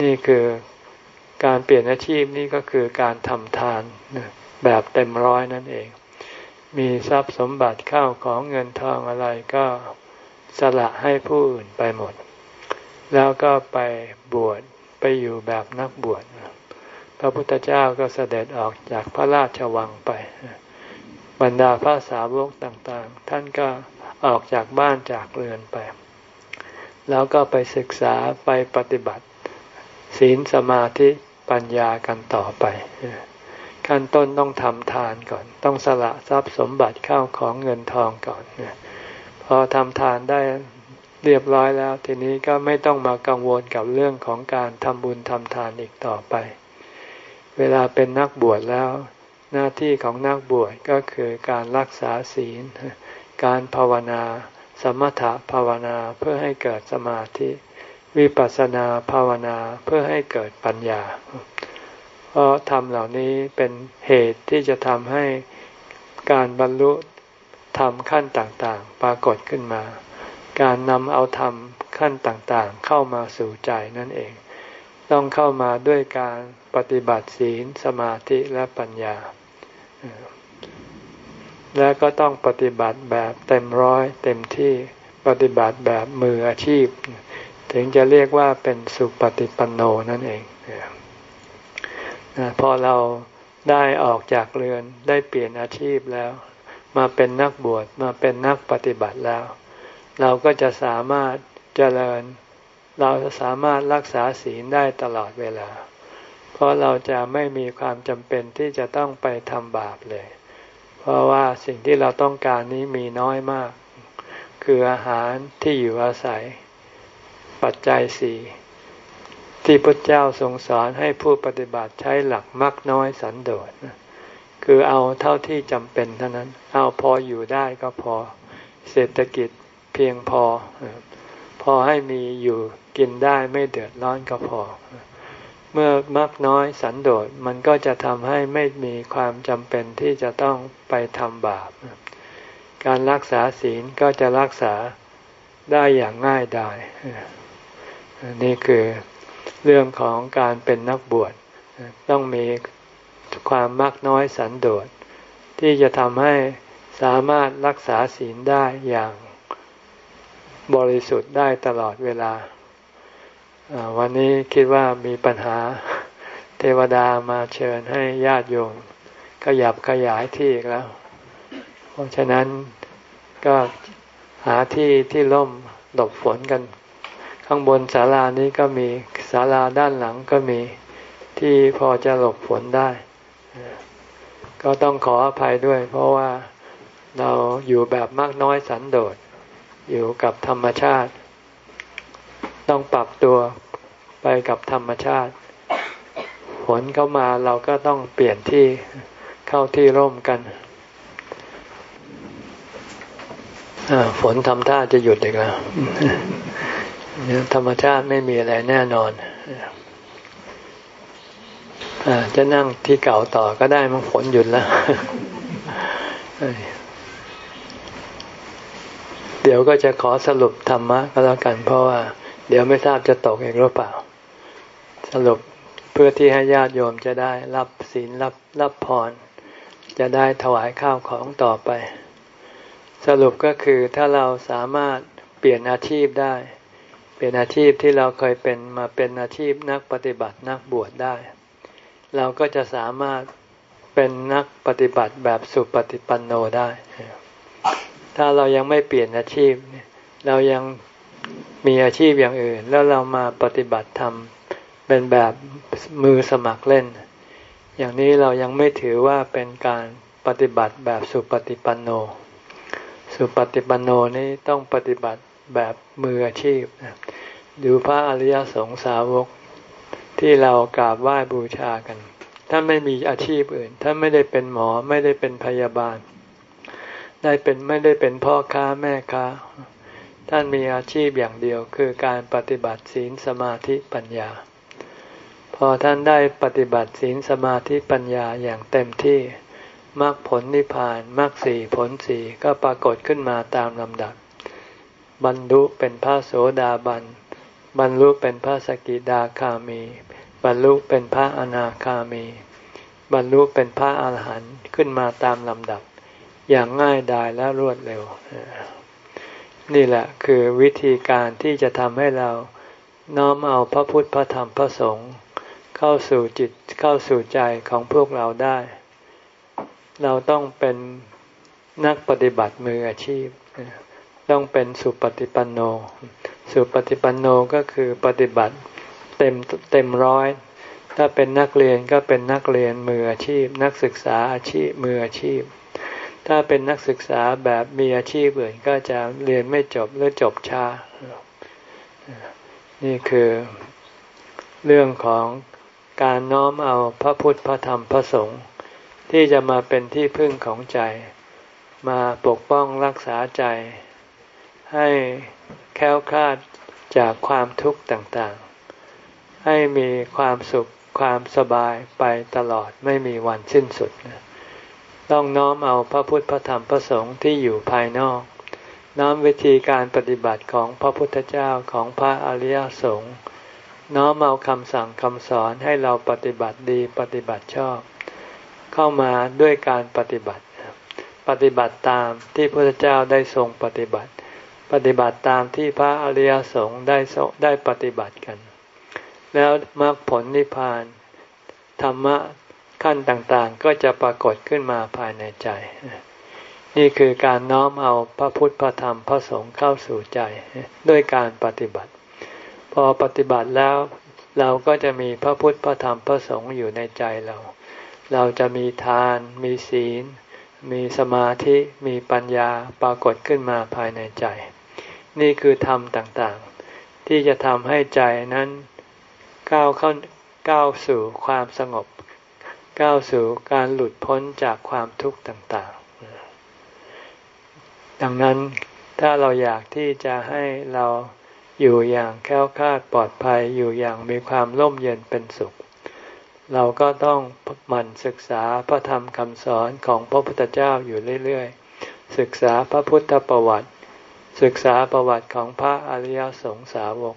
นี่คือการเปลี่ยนอาชีพนี่ก็คือการทำทานแบบเต็มร้อยนั่นเอง มีทรัพย์สมบัติเข้าของเงินทองอะไรก็สละให้ผู้อื่นไปหมด แล้วก็ไปบวชไปอยู่แบบนักบวชพระพุทธเจ้าก็เสด็จออกจากพระราชวังไป บรรดาพระสาวกต่างๆ ท่านก็ออกจากบ้านจากเรือนไป แล้วก็ไปศึกษาไปปฏิบัติ ศีลสมาธิปัญญากันต่อไป ขั้นต้นต้องทำทานก่อน ต้องสละทรัพย์สมบัติเข้าของเงินทองก่อนพอทำทานได้เรียบร้อยแล้ว ทีนี้ก็ไม่ต้องมากังวลกับเรื่องของการทำบุญทำทานอีกต่อไป เวลาเป็นนักบวชแล้ว หน้าที่ของนักบวชก็คือการรักษาศีล การภาวนา สมถะภาวนาเพื่อให้เกิดสมาธิ วิปัสสนาภาวนาเพื่อให้เกิดปัญญา เพราะทำเหล่านี้เป็นเหตุที่จะทำให้การบรรลุธรรมขั้นต่างๆ ปรากฏขึ้นมา การนำเอาธรรมขั้นต่างๆ เข้ามาสู่ใจนั่นเอง ต้องเข้ามาด้วยการปฏิบัติศีลสมาธิและปัญญา และก็ต้องปฏิบัติแบบเต็มร้อยเต็มที่ปฏิบัติแบบมืออาชีพ ถึงจะเรียกว่าเป็นสุปฏิปันโนนั่นเองพอเราได้ออกจากเรือนได้เปลี่ยนอาชีพแล้ว มาเป็นนักบวชมาเป็นนักปฏิบัติแล้ว เราก็จะสามารถเจริญ เราจะสามารถรักษาศีลได้ตลอดเวลา เพราะเราจะไม่มีความจำเป็นที่จะต้องไปทำบาปเลย ราะว่าสิ่งที่เราต้องการนี้มีน้อยมาก คืออาหารที่อยู่อาศัย ปัจจัยสี่ที่พระเจ้าทรงสอนให้ผู้ปฏิบัติใช้หลักมักน้อยสันโดษคือเอาเท่าที่จำเป็นเท่านั้น เอาพออยู่ได้ก็พอเศรษฐกิจเพียงพอ พอให้มีอยู่กินได้ไม่เดือดร้อนก็พอ เมื่อมากน้อยสันโดษมันก็จะทำให้ไม่มีความจำเป็นที่จะต้องไปทำบาป การรักษาศีลก็จะรักษาได้อย่างง่ายดายนี่คือเรื่องของการเป็นนักบวช ต้องมีความมากน้อยสันโดษที่จะทำให้สามารถรักษาศีลได้อย่างบริสุทธิ์ได้ตลอดเวลา วันนี้คิดว่ามีปัญหาเทวดามาเชิญให้ญาติโยมขยับขยายที่อีกแล้ว เพราะฉะนั้นก็หาที่ที่ร่มหลบฝนกัน ข้างบนศาลานี้ก็มีศาลาด้านหลังก็มีที่พอจะหลบฝนได้ ก็ต้องขออภัยด้วย เพราะว่าเราอยู่แบบมากน้อยสันโดษอยู่กับธรรมชาติ ต้องปรับตัวไปกับธรรมชาติ ฝนเข้ามาเราก็ต้องเปลี่ยนที่เข้าที่ร่มกันฝนทำท่าจะหยุดอีกแล้ว ธรรมชาติไม่มีอะไรแน่นอนอจะนั่งที่เก่าต่อก็ได้มันฝนหยุดแล้ว เดี๋ยวก็จะขอสรุปธรรมะก็แล้วกันเพราะว่า เดี๋ยวไม่ทราบจะตกเอีกหรือเปล่า สรุปเพื่อที่ให้ญาติโยมจะได้รับศีลรับรับพร จะได้ถวายข้าวของต่อไป สรุปก็คือถ้าเราสามารถเปลี่ยนอาชีพได้ เปลี่ยนอาชีพที่เราเคยเป็นมาเป็นอาชีพนักปฏิบัตินักบวชได้ เราก็จะสามารถเป็นนักปฏิบัติแบบสุปฏิปันโนได้ ถ้าเรายังไม่เปลี่ยนอาชีพ เรายัง มีอาชีพอย่างอื่น แล้วเรามาปฏิบัติธรรมเป็นแบบมือสมัครเล่น อย่างนี้เรายังไม่ถือว่าเป็นการปฏิบัติแบบสุปฏิปันโน สุปฏิปันโนนี้ต้องปฏิบัติแบบมืออาชีพดูพระอริยสงสาวกที่เรากราบไหว้บูชากันท่าไม่มีอาชีพอื่นท่านไม่ได้เป็นหมอไม่ได้เป็นพยาบาล ได้เป็นไม่ได้เป็นพ่อค้าแม่ค้า ท่านมีอาชีพอย่างเดียวคือการปฏิบัติศีลสมาธิปัญญา พอท่านได้ปฏิบัติศีลสมาธิปัญญาอย่างเต็มที่มรรคผลนิพพานมรรคสี่ผลสี่ก็ปรากฏขึ้นมาตามลำดับ บรรลุเป็นพระโสดาบัน บรรลุเป็นพระสกิดาคามี บรรลุเป็นพระอนาคามี บรรลุเป็นพระอาหารหันต์ขึ้นมาตามลำดับ อย่างง่ายดายและรวดเร็ว นี่แหละคือวิธีการที่จะทำให้เราน้อมเอาพระพุทธพระธรรมพระสงฆ์เข้าสู่จิตเข้าสู่ใจของพวกเราได้ เราต้องเป็นนักปฏิบัติมืออาชีพ ต้องเป็นสุปฏิปันโน สุปฏิปันโนก็คือปฏิบัติเต็มเต็มร้อย ถ้าเป็นนักเรียนก็เป็นนักเรียนมืออาชีพ นักศึกษาอาชีพมืออาชีพ ถ้าเป็นนักศึกษาแบบมีอาชีพอื่นก็จะเรียนไม่จบหรือจบช้า นี่คือเรื่องของการน้อมเอาพระพุทธพระธรรมพระสงฆ์ที่จะมาเป็นที่พึ่งของใจ มาปกป้องรักษาใจ ให้แค้วคลาดจากความทุกข์ต่างๆ ให้มีความสุขความสบายไปตลอดไม่มีวันสิ้นสุด ต้องน้อมเอาพระพุทธพระธรรมพระสงฆ์ที่อยู่ภายนอก น้อมวิธีการปฏิบัติของพระพุทธเจ้าของพระอริยสงฆ์น้อมเอาคำสั่งคำสอนให้เราปฏิบัติดีปฏิบัติชอบ เข้ามาด้วยการปฏิบัติ ปฏิบัติตามที่พระเจ้าได้ทรงปฏิบัติ ปฏิบัติตามที่พระอริยสงฆ์ได้ได้ปฏิบัติกัน แล้วมรรคผลนิพพานธรรมะ ขั้นต่างๆ ก็จะปรากฏขึ้นมาภายในใจ นี่คือการน้อมเอาพระพุทธพระธรรมพระสงฆ์เข้าสู่ใจด้วยการปฏิบัติ พอปฏิบัติแล้วเราก็จะมีพระพุทธพระธรรมพระสงฆ์อยู่ในใจเรา เราจะมีทาน มีศีล มีสมาธิ มีปัญญาปรากฏขึ้นมาภายในใจ นี่คือธรรมต่างๆ ที่จะทำให้ใจนั้นก้าวเข้าก้าวสู่ความสงบ ก้าวสู่การหลุดพ้นจากความทุกข์ต่างๆ ดังนั้นถ้าเราอยากที่จะให้เราอยู่อย่างแค้วคลาดปลอดภัยอยู่อย่างมีความร่มเย็นเป็นสุข เราก็ต้องหมั่นศึกษาพระธรรมคำสอนของพระพุทธเจ้าอยู่เรื่อยๆ ศึกษาพระพุทธประวัติ ศึกษาประวัติของพระอริยสงสาวก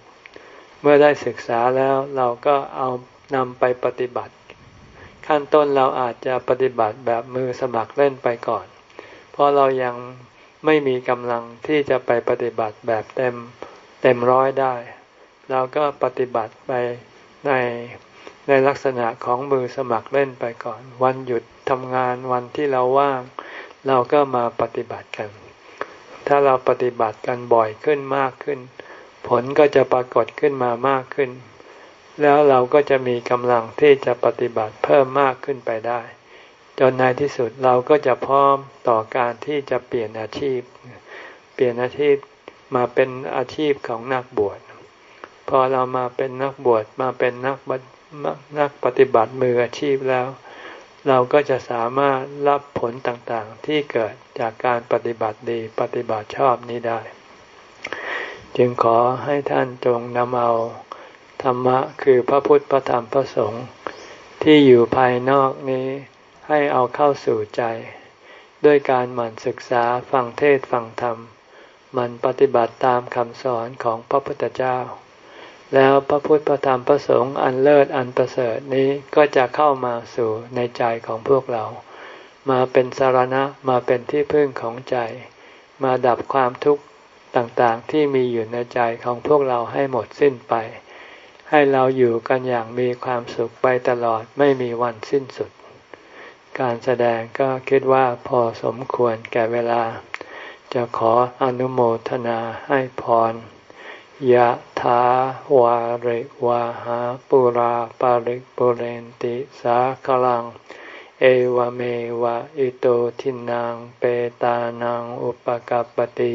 เมื่อได้ศึกษาแล้วเราก็เอานำไปปฏิบัติ ขั้นต้นเราอาจจะปฏิบัติแบบมือสมัครเล่นไปก่อน เพราะเรายังไม่มีกำลังที่จะไปปฏิบัติแบบเต็มเต็มร้อยได้ เราก็ปฏิบัติไปในในลักษณะของมือสมัครเล่นไปก่อน วันหยุดทำงานวันที่เราว่าง เราก็มาปฏิบัติกัน ถ้าเราปฏิบัติกันบ่อยขึ้นมากขึ้น ผลก็จะปรากฏขึ้นมามากขึ้น แล้วเราก็จะมีกำลังที่จะปฏิบัติเพิ่มมากขึ้นไปได้ จนในที่สุดเราก็จะพร้อมต่อการที่จะเปลี่ยนอาชีพ เปลี่ยนอาชีพมาเป็นอาชีพของนักบวช พอเรามาเป็นนักบวชมาเป็นนักนักปฏิบัติมืออาชีพแล้ว เราก็จะสามารถรับผลต่างๆที่เกิดจากการปฏิบัติดีปฏิบัติชอบนี้ได้ จึงขอให้ท่านจงนำเอา ธรรมะคือพระพุทธพระธรรมพระสงฆ์ที่อยู่ภายนอกนี้ให้เอาเข้าสู่ใจ ด้วยการหมั่นศึกษาฟังเทศฟังธรรมมันปฏิบัติตามคำสอนของพระพุทธเจ้า แล้วพระพุทธพระธรรมพระสงฆ์อันเลิศอันประเสริฐนี้ก็จะเข้ามาสู่ในใจของพวกเรา มาเป็นสารณะมาเป็นที่พึ่งของใจ มาดับความทุกข์ต่างๆที่มีอยู่ในใจของพวกเราให้หมดสิ้นไป ให้เราอยู่กันอย่างมีความสุขไปตลอดไม่มีวันสิ้นสุด การแสดงก็คิดว่าพอสมควรแก่เวลา จะขออนุโมทนาให้พรยะถาวาริวาหาปุราปาริกปุเรนติสาคลัง เอวเมวะอิโตทินังเปตานังอุปกัปติ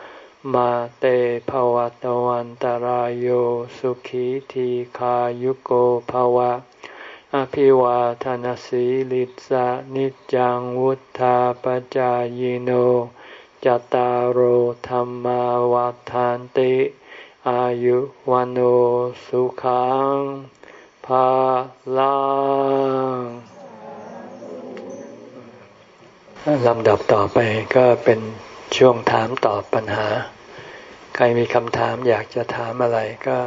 มาเตภวะตวันตารโยสุขีทีขายุโกภวะ อภิวาทานสีลิสานิจังวุธาปจายโนจตารโหธรรมวาทานติ อายุวันโอสุขังภาลังลำดับต่อไปก็เป็น ช่วงถามตอบปัญหา ใครมีคำถามอยากจะถามอะไรก็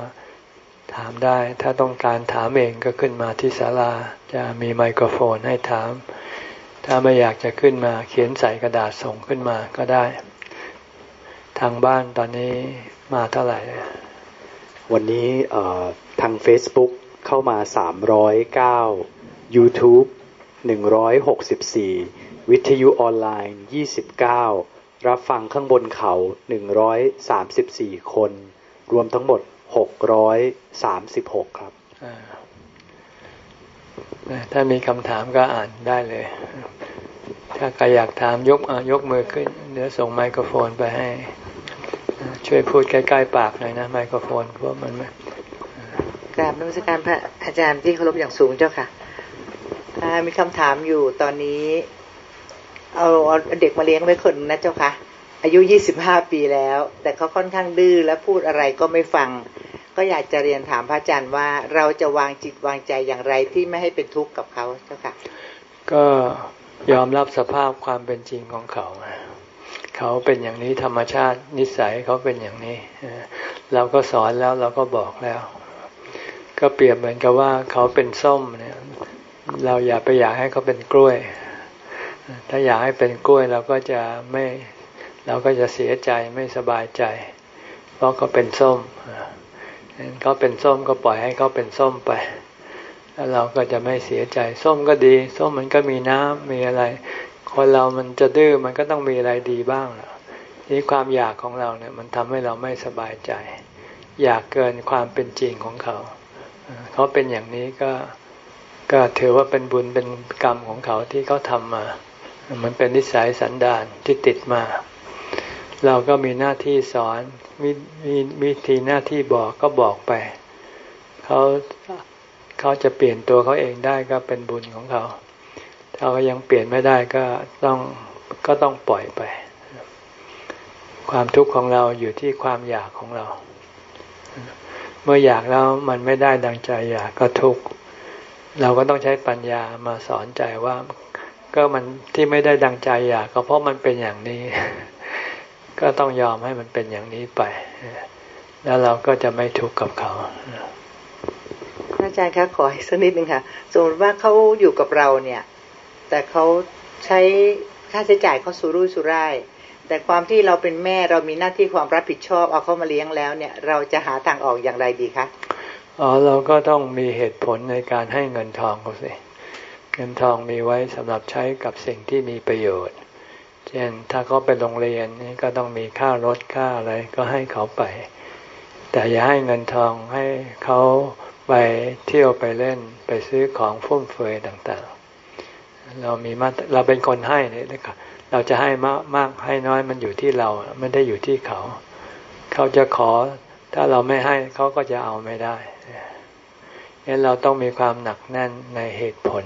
ถามได้ ถ้าต้องการถามเองก็ขึ้นมาที่ศาลา จะมีไมโครโฟนให้ถาม ถ้าไม่อยากจะขึ้นมาเขียนใส่กระดาษส่งขึ้นมาก็ได้ ทางบ้านตอนนี้มาเท่าไหร่ วันนี้ทาง Facebook เข้ามา 309 YouTube 164 วิทยุออนไลน์ 29 รับฟังข้างบนเขา134คน รวมทั้งหมด636ครับถ้ามีคำถามก็อ่านได้เลย ถ้าใครอยากถามยกยกมือขึ้น เดี๋ยวส่งไมโครโฟนไปให้ ช่วยพูดใกล้ๆปากหน่อยนะไมโครโฟนเพราะมันไม่กราบนมัสการพระอาจารย์ที่เคารพอย่างสูงเจ้าค่ะ มีคำถามอยู่ตอนนี้ เอาเด็กมาเลี้ยงไว้คนนะเจ้าค่ะ อายุยี่สิบห้าปีแล้ว แต่เขาค่อนข้างดื้อและพูดอะไรก็ไม่ฟัง ก็อยากจะเรียนถามพระอาจารย์ว่าเราจะวางจิตวางใจอย่างไรที่ไม่ให้เป็นทุกข์กับเขาเจ้าค่ะ ก็ยอมรับสภาพความเป็นจริงของเขา เขาเป็นอย่างนี้ธรรมชาตินิสัยเขาเป็นอย่างนี้ เราก็สอนแล้วเราก็บอกแล้ว ก็เปรียบเหมือนกับว่าเขาเป็นส้มเนี่ย เราอย่าไปอยากให้เขาเป็นกล้วย ถ้าอยากให้เป็นกล้วยเราก็จะไม่เราก็จะเสียใจไม่สบายใจ เพราะเขาเป็นส้มเขาเป็นส้มก็ปล่อยให้เขาเป็นส้มไป แล้วเราก็จะไม่เสียใจ ส้มก็ดี ส้มมันก็มีน้ำมีอะไร คนเรามันจะดื้อมันก็ต้องมีอะไรดีบ้างนี่ความอยากของเราเนี่ย มันทำให้เราไม่สบายใจ อยากเกินความเป็นจริงของเขา เขาเป็นอย่างนี้ก็ก็ถือว่าเป็นบุญเป็นกรรมของเขาที่เขาทำมา มันเป็นนิสัยสันดานที่ติดมา เราก็มีหน้าที่สอนมีมีมีทีหน้าที่บอกก็บอกไป เขาเขาจะเปลี่ยนตัวเขาเองได้ก็เป็นบุญของเขา ถ้าเขายังเปลี่ยนไม่ได้ก็ต้องก็ต้องปล่อยไป ความทุกข์ของเราอยู่ที่ความอยากของเรา เมื่ออยากแล้วมันไม่ได้ดังใจอยากก็ทุกข์เราก็ต้องใช้ปัญญามาสอนใจว่า ก็มันที่ไม่ได้ดังใจอยากก็เพราะมันเป็นอย่างนี้ ก็ต้องยอมให้มันเป็นอย่างนี้ไป แล้วเราก็จะไม่ทุกข์กับเขาอาจารย์คะขออีกสักนิดหนึ่งค่ะ สมมติว่าเขาอยู่กับเราเนี่ย แต่เขาใช้ค่าใช้จ่ายเขาสุรุ่ยสุร่ายแต่ความที่เราเป็นแม่เรามีหน้าที่ความรับผิดชอบเอาเขามาเลี้ยงแล้วเนี่ย เราจะหาทางออกอย่างไรดีคะอ๋อเราก็ต้องมีเหตุผลในการให้เงินทองเขาสิ เงินทองมีไว้สำหรับใช้กับสิ่งที่มีประโยชน์ เช่นถ้าเขาไปโรงเรียนนี่ก็ต้องมีค่ารถค่าอะไรก็ให้เขาไป แต่อย่าให้เงินทองให้เขาไปเที่ยวไปเล่นไปซื้อของฟุ่มเฟือยต่างๆ เรามีมาเราเป็นคนให้เนี่ยเราจะให้มากมากให้น้อยมันอยู่ที่เราไม่ได้อยู่ที่เขา เขาจะขอถ้าเราไม่ให้เขาก็จะเอาไม่ได้ งั้นเราต้องมีความหนักแน่นในเหตุผล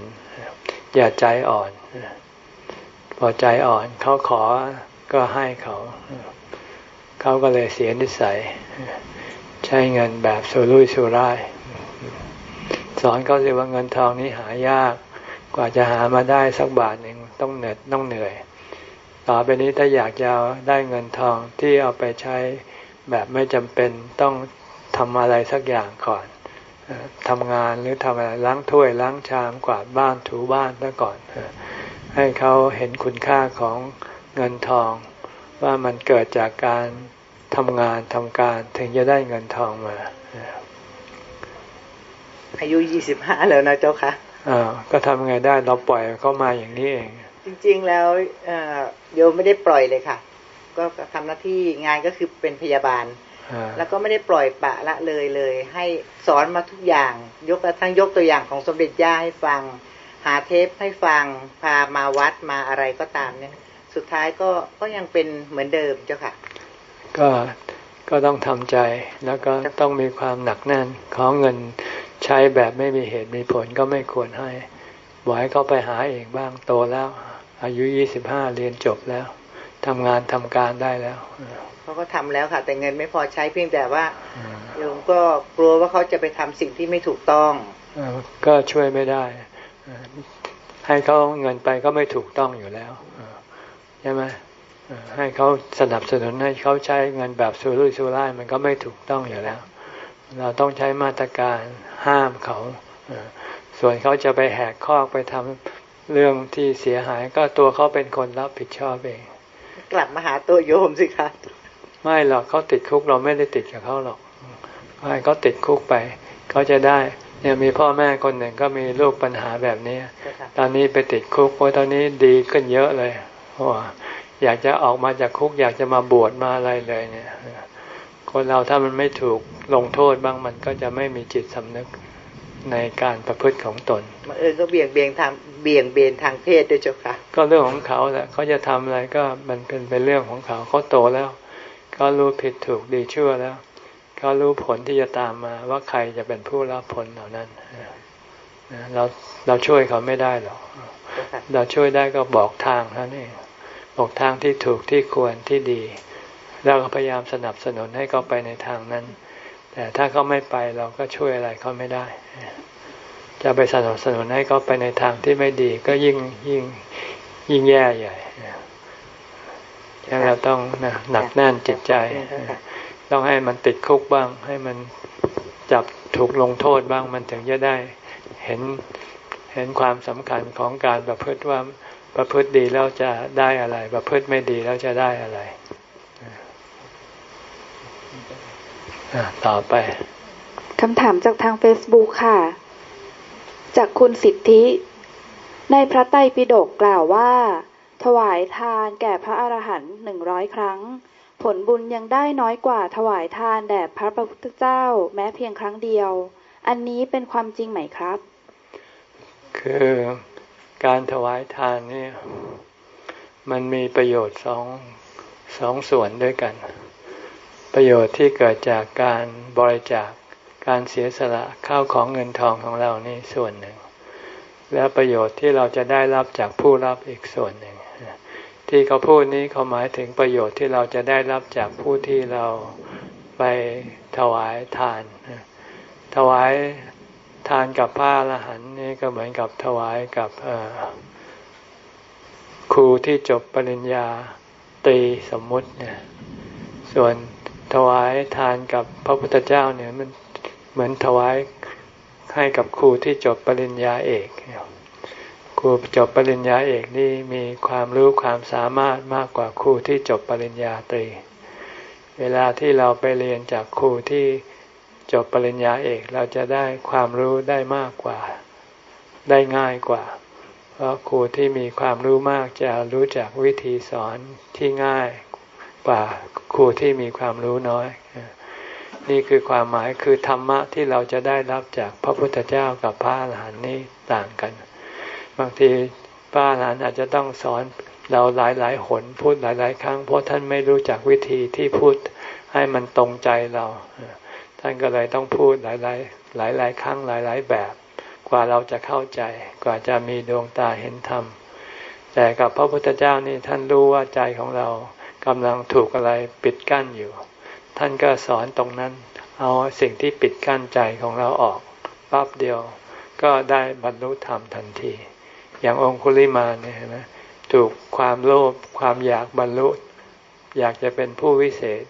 อย่าใจอ่อน พอใจอ่อนเขาขอก็ให้เขา เขาก็เลยเสียนิสัย ใช้เงินแบบสุรุ่ยสุร่ายสอนเขาสิว่าเงินทองนี้หายาก กว่าจะหามาได้สักบาทหนึ่งต้องเหนื่อยต้องเหนื่อย ต่อไปนี้ถ้าอยากจะได้เงินทองที่เอาไปใช้แบบไม่จำเป็นต้องทำอะไรสักอย่างก่อน ทำงานหรือทำอะไรล้างถ้วยล้างชามกวาดบ้านถูบ้านซะก่อน ให้เขาเห็นคุณค่าของเงินทอง ว่ามันเกิดจากการทำงานทำการถึงจะได้เงินทองมา อายุยี่สิบห้าแล้วนะเจ้าค่ะอ่าก็ทำไงได้เราปล่อยเขามาอย่างนี้เอง จริง ๆ แล้วโยมไม่ได้ปล่อยเลยค่ะ ก็ทำหน้าที่งานก็คือเป็นพยาบาล แล้วก็ไม่ได้ปล่อยปะละเลยเลย ให้สอนมาทุกอย่าง ยกกระทั่งยกตัวอย่างของสมเด็จย่าให้ฟัง หาเทปให้ฟัง พามาวัดมาอะไรก็ตามเนี่ย สุดท้ายก็ก็ยังเป็นเหมือนเดิมเจ้าค่ะ ก็ก็ต้องทำใจแล้วก็ต้องมีความหนักแน่นของเงินใช้แบบไม่มีเหตุมีผลก็ไม่ควรให้บอกให้เขาไปหาเองบ้างโตแล้ว อายุยี่สิบห้าเรียนจบแล้วทำงานทำการได้แล้ว เขาก็ทำแล้วค่ะ แต่เงินไม่พอใช้เพียงแต่ว่าโยมก็กลัวว่าเขาจะไปทำสิ่งที่ไม่ถูกต้องก็ช่วยไม่ได้ ให้เขาเงินไปก็ไม่ถูกต้องอยู่แล้วใช่ไหมให้เขาสนับสนุนให้เขาใช้เงินแบบสุรุ่ยสุร่ายมันก็ไม่ถูกต้องอยู่แล้ว เราต้องใช้มาตรการห้ามเขาส่วนเขาจะไปแหกข้อไปทำเรื่องที่เสียหายก็ตัวเขาเป็นคนรับผิดชอบเอง กลับมาหาตัวโยมสิคะ ไม่หรอกเขาติดคุกเราไม่ได้ติดกับเขาหรอกให้เขาติดคุกไปเขาจะได้เนี่ยมีพ่อแม่คนหนึ่งก็มีลูกปัญหาแบบนี้ ตอนนี้ไปติดคุกเพราะตอนนี้ดีขึ้นเยอะเลยเพราะว่าอยากจะออกมาจากคุก อยากจะมาบวชมาอะไรเลยเนี่ย คนเราถ้ามันไม่ถูกลงโทษบ้างมันก็จะไม่มีจิตสำนึกในการประพฤติของตนเออก็เบี่ยงเบนทางเบี่ยงเบนทางเพศด้วยเจ้าค่ะ ก็เรื่องของเขาแหละเขาจะทำอะไรก็มันเป็นเป็นเรื่องของเขาเขาโตแล้ว เขารู้ผิดถูกดีชั่วแล้วเขารู้ผลที่จะตามมาว่าใครจะเป็นผู้รับผลเหล่านั้นเราเราช่วยเขาไม่ได้หรอกเราช่วยได้ก็บอกทางท่านเองบอกทางที่ถูกที่ควรที่ดี เราก็พยายามสนับสนุนให้เขาไปในทางนั้น แต่ถ้าเขาไม่ไปเราก็ช่วยอะไรเขาไม่ได้ จะไปสนับสนุนให้เขาไปในทางที่ไม่ดี ก็ยิ่งยิ่งยิ่งแย่ใหญ่ ยังเราต้องนะหนักแน่นจิตใจ ต้องให้มันติดคุกบ้าง ให้มันจับถูกลงโทษบ้าง มันถึงจะได้เห็นเห็นความสำคัญของการประพฤติว่าประพฤติดีแล้วจะได้อะไร ประพฤติไม่ดีแล้วจะได้อะไรต่อไปคำถามจากทางเฟซบุ๊กค่ะ จากคุณสิทธิ ในพระไตรปิฎกกล่าวว่า ถวายทานแก่พระอรหันต์หนึ่งร้อยครั้ง ผลบุญยังได้น้อยกว่าถวายทานแด่พระพุทธเจ้าแม้เพียงครั้งเดียว อันนี้เป็นความจริงไหมครับ คือการถวายทานนี่มันมีประโยชน์สองสองส่วนด้วยกัน ประโยชน์ที่เกิดจากการบริจาคการเสียสละข้าวของเงินทองของเรานี่ส่วนหนึ่ง และประโยชน์ที่เราจะได้รับจากผู้รับอีกส่วนหนึ่ง ที่เขาพูดนี้เขาหมายถึงประโยชน์ที่เราจะได้รับจากผู้ที่เราไปถวายทาน ถวายทานกับพระอรหันต์นี่ก็เหมือนกับถวายกับครูที่จบปริญญาตรีสมมุติเนี่ย ส่วนถวายทานกับพระพุทธเจ้าเนี่ยมันเหมือนถวายให้กับครูที่จบปริญญาเอกค ครูจบปริญญาเอกนี่มีความรู้ความสามารถมากกว่าครูที่จบปริญญาตรี เวลาที่เราไปเรียนจากครูที่จบปริญญาเอกเราจะได้ความรู้ได้มากกว่า ได้ง่ายกว่า เพราะครูที่มีความรู้มากจะรู้จักวิธีสอนที่ง่ายกว่าครูที่มีความรู้น้อย นี่คือความหมายคือธรรมะที่เราจะได้รับจากพระพุทธเจ้ากับพระอรหันต์นี้ต่างกัน บางทีพระอรหันอาจจะต้องสอนเราหลายหลายหนพูดหลายหลายครั้ง เพราะท่านไม่รู้จักวิธีที่พูดให้มันตรงใจเรา ท่านก็เลยต้องพูดหลายหลายหลายหลายครั้งหลายหลายแบบ กว่าเราจะเข้าใจ กว่าจะมีดวงตาเห็นธรรม แต่กับพระพุทธเจ้านี่ท่านรู้ว่าใจของเรากำลังถูกอะไรปิดกั้นอยู่ ท่านก็สอนตรงนั้น เอาสิ่งที่ปิดกั้นใจของเราออกปั๊บเดียว ก็ได้บรรลุธรรมทันที อย่างองคุลิมาเนี่ยนะถูกความโลภความอยากบรรลุ อยากจะเป็นผู้วิเศษ